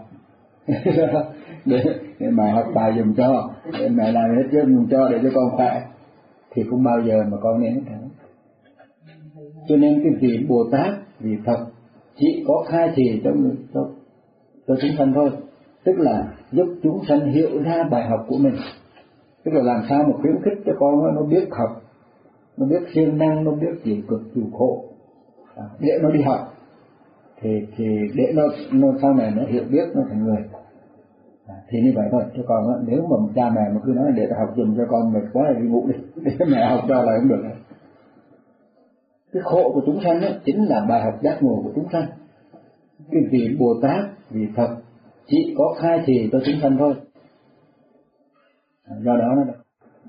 Để, để mẹ học bài dùm cho để mẹ làm hết chứ dùm cho để cho con khỏe. Thì không bao giờ mà con nên hết cho nên cái vị Bồ Tát vị Phật chỉ có khai thị cho cho cho chúng sanh thôi. Tức là giúp chúng sanh hiểu ra bài học của mình. Tức là làm sao mà khuyến khích cho con nó biết học nó biết siêng năng nó biết chịu cực chịu khổ. À, để nó đi học thì thì để nó nó sau này nó hiểu biết nó thành người. À, thì như vậy thôi chứ còn nếu mà cha mẹ mà cứ nói để học dùng cho con mệt quá thì đi ngủ đi. Để mẹ học cho là không được cái khổ của chúng sanh đó chính là bài học giác ngộ của chúng sanh. Cái vị bồ tát, vị phật chỉ có khai thị cho chúng sanh thôi. Do đó nó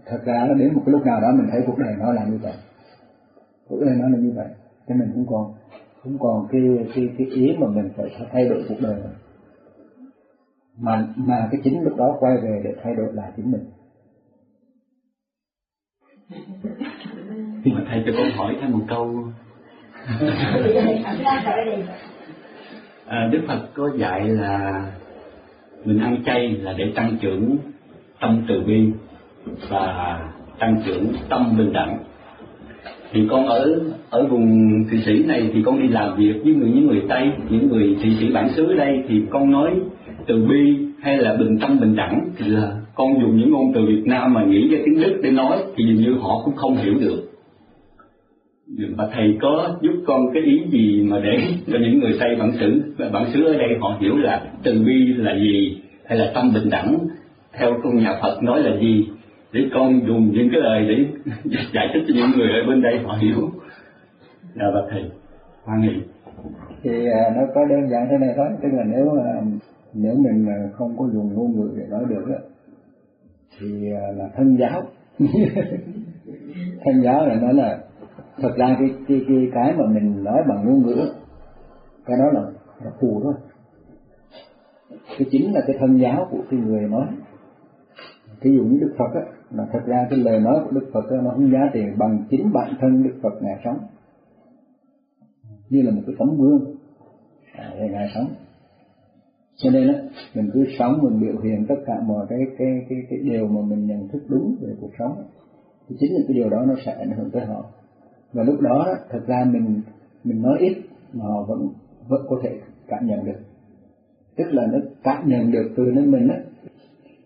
thật ra nó đến một cái lúc nào đó mình thấy cuộc đời nó là như vậy. Cuộc đời nó là như vậy. Thế mình cũng còn cũng còn cái cái cái ý mà mình phải thay đổi cuộc đời. Này. mà mà cái chính lúc đó quay về để thay đổi lại chính mình nhưng mà thầy cho con hỏi thêm một câu. À, Đức Phật có dạy là mình ăn chay là để tăng trưởng tâm từ bi và tăng trưởng tâm bình đẳng. Thì con ở ở vùng thụy sĩ này thì con đi làm việc với người những người tây những người thụy sĩ bản xứ ở đây thì con nói từ bi hay là bình tâm bình đẳng thì là con dùng những ngôn từ Việt Nam mà nghĩ ra tiếng Đức để nói thì dường như họ cũng không hiểu được và thầy có giúp con cái ý gì mà để cho những người tây bản xứ bản xứ ở đây họ hiểu là từ bi là gì hay là tâm bình đẳng? Theo con nhà Phật nói là gì? Để con dùng những cái lời để giải thích cho những người ở bên đây họ hiểu. Là bậc thầy. Hoan nghỉ thì à, nó có đơn giản thế này thôi. Tức là nếu à, nếu mình mà không có dùng ngôn ngữ để nói được á thì à, là thân giáo. Thân giáo là nói là thật ra cái cái cái cái mà mình nói bằng ngôn ngữ cái đó là, là phù thôi. Cái chính là cái thân giáo của cái người nói. Ví dụ như đức phật á là thật ra cái lời nói của đức phật á, nó không giá trị bằng chính bản thân đức phật ngài sống. Như là một cái tấm gương à, ngài sống. Cho nên á mình cứ sống mình biểu hiện tất cả mọi cái cái cái cái điều mà mình nhận thức đúng về cuộc sống. Thì chính là cái điều đó nó sẽ ảnh hưởng tới họ và lúc đó thật ra mình mình nói ít mà họ vẫn vẫn có thể cảm nhận được. Tức là nó cảm nhận được từ nơi mình á.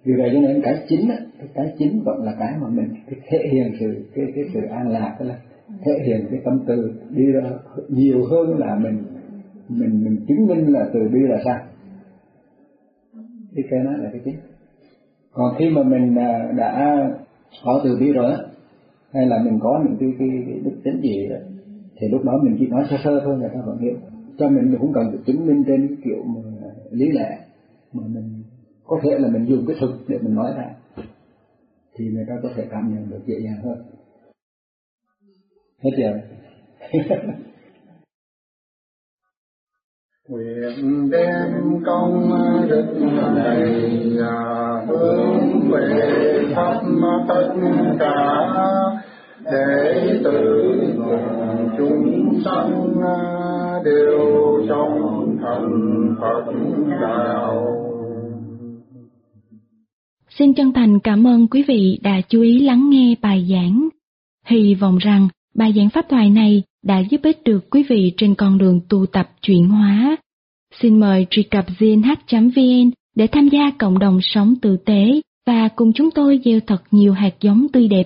Vì vậy cho nên cái chính á cái, cái chính vẫn là cái mà mình cái thể hiện sự cái cái sự an lạc tức là thể hiện cái tâm từ đi ra nhiều hơn là mình mình mình chứng minh là từ bi là sao thì cái đó là cái chính. Còn khi mà mình à, đã có từ bi rồi á hay là mình có những cái cái, cái đức tính gì đó, thì lúc đó mình chỉ nói sơ sơ thôi người ta vẫn hiểu. Cho mình cũng cần phải chứng minh trên cái kiểu mà lý lẽ mà mình có thể là mình dùng cái thực để mình nói ra thì người ta có thể cảm nhận được dễ dàng hơn. Hết giờ. Nguyện đem công đức này à, hướng về khắp tất cả để từ chúng sanh à, đều trong thần Phật đạo. Xin chân thành cảm ơn quý vị đã chú ý lắng nghe bài giảng. Hy vọng rằng bài giảng pháp thoại này đã giúp ích được quý vị trên con đường tu tập chuyển hóa. Xin mời truy cập gnh.vn để tham gia cộng đồng sống tử tế và cùng chúng tôi gieo thật nhiều hạt giống tươi đẹp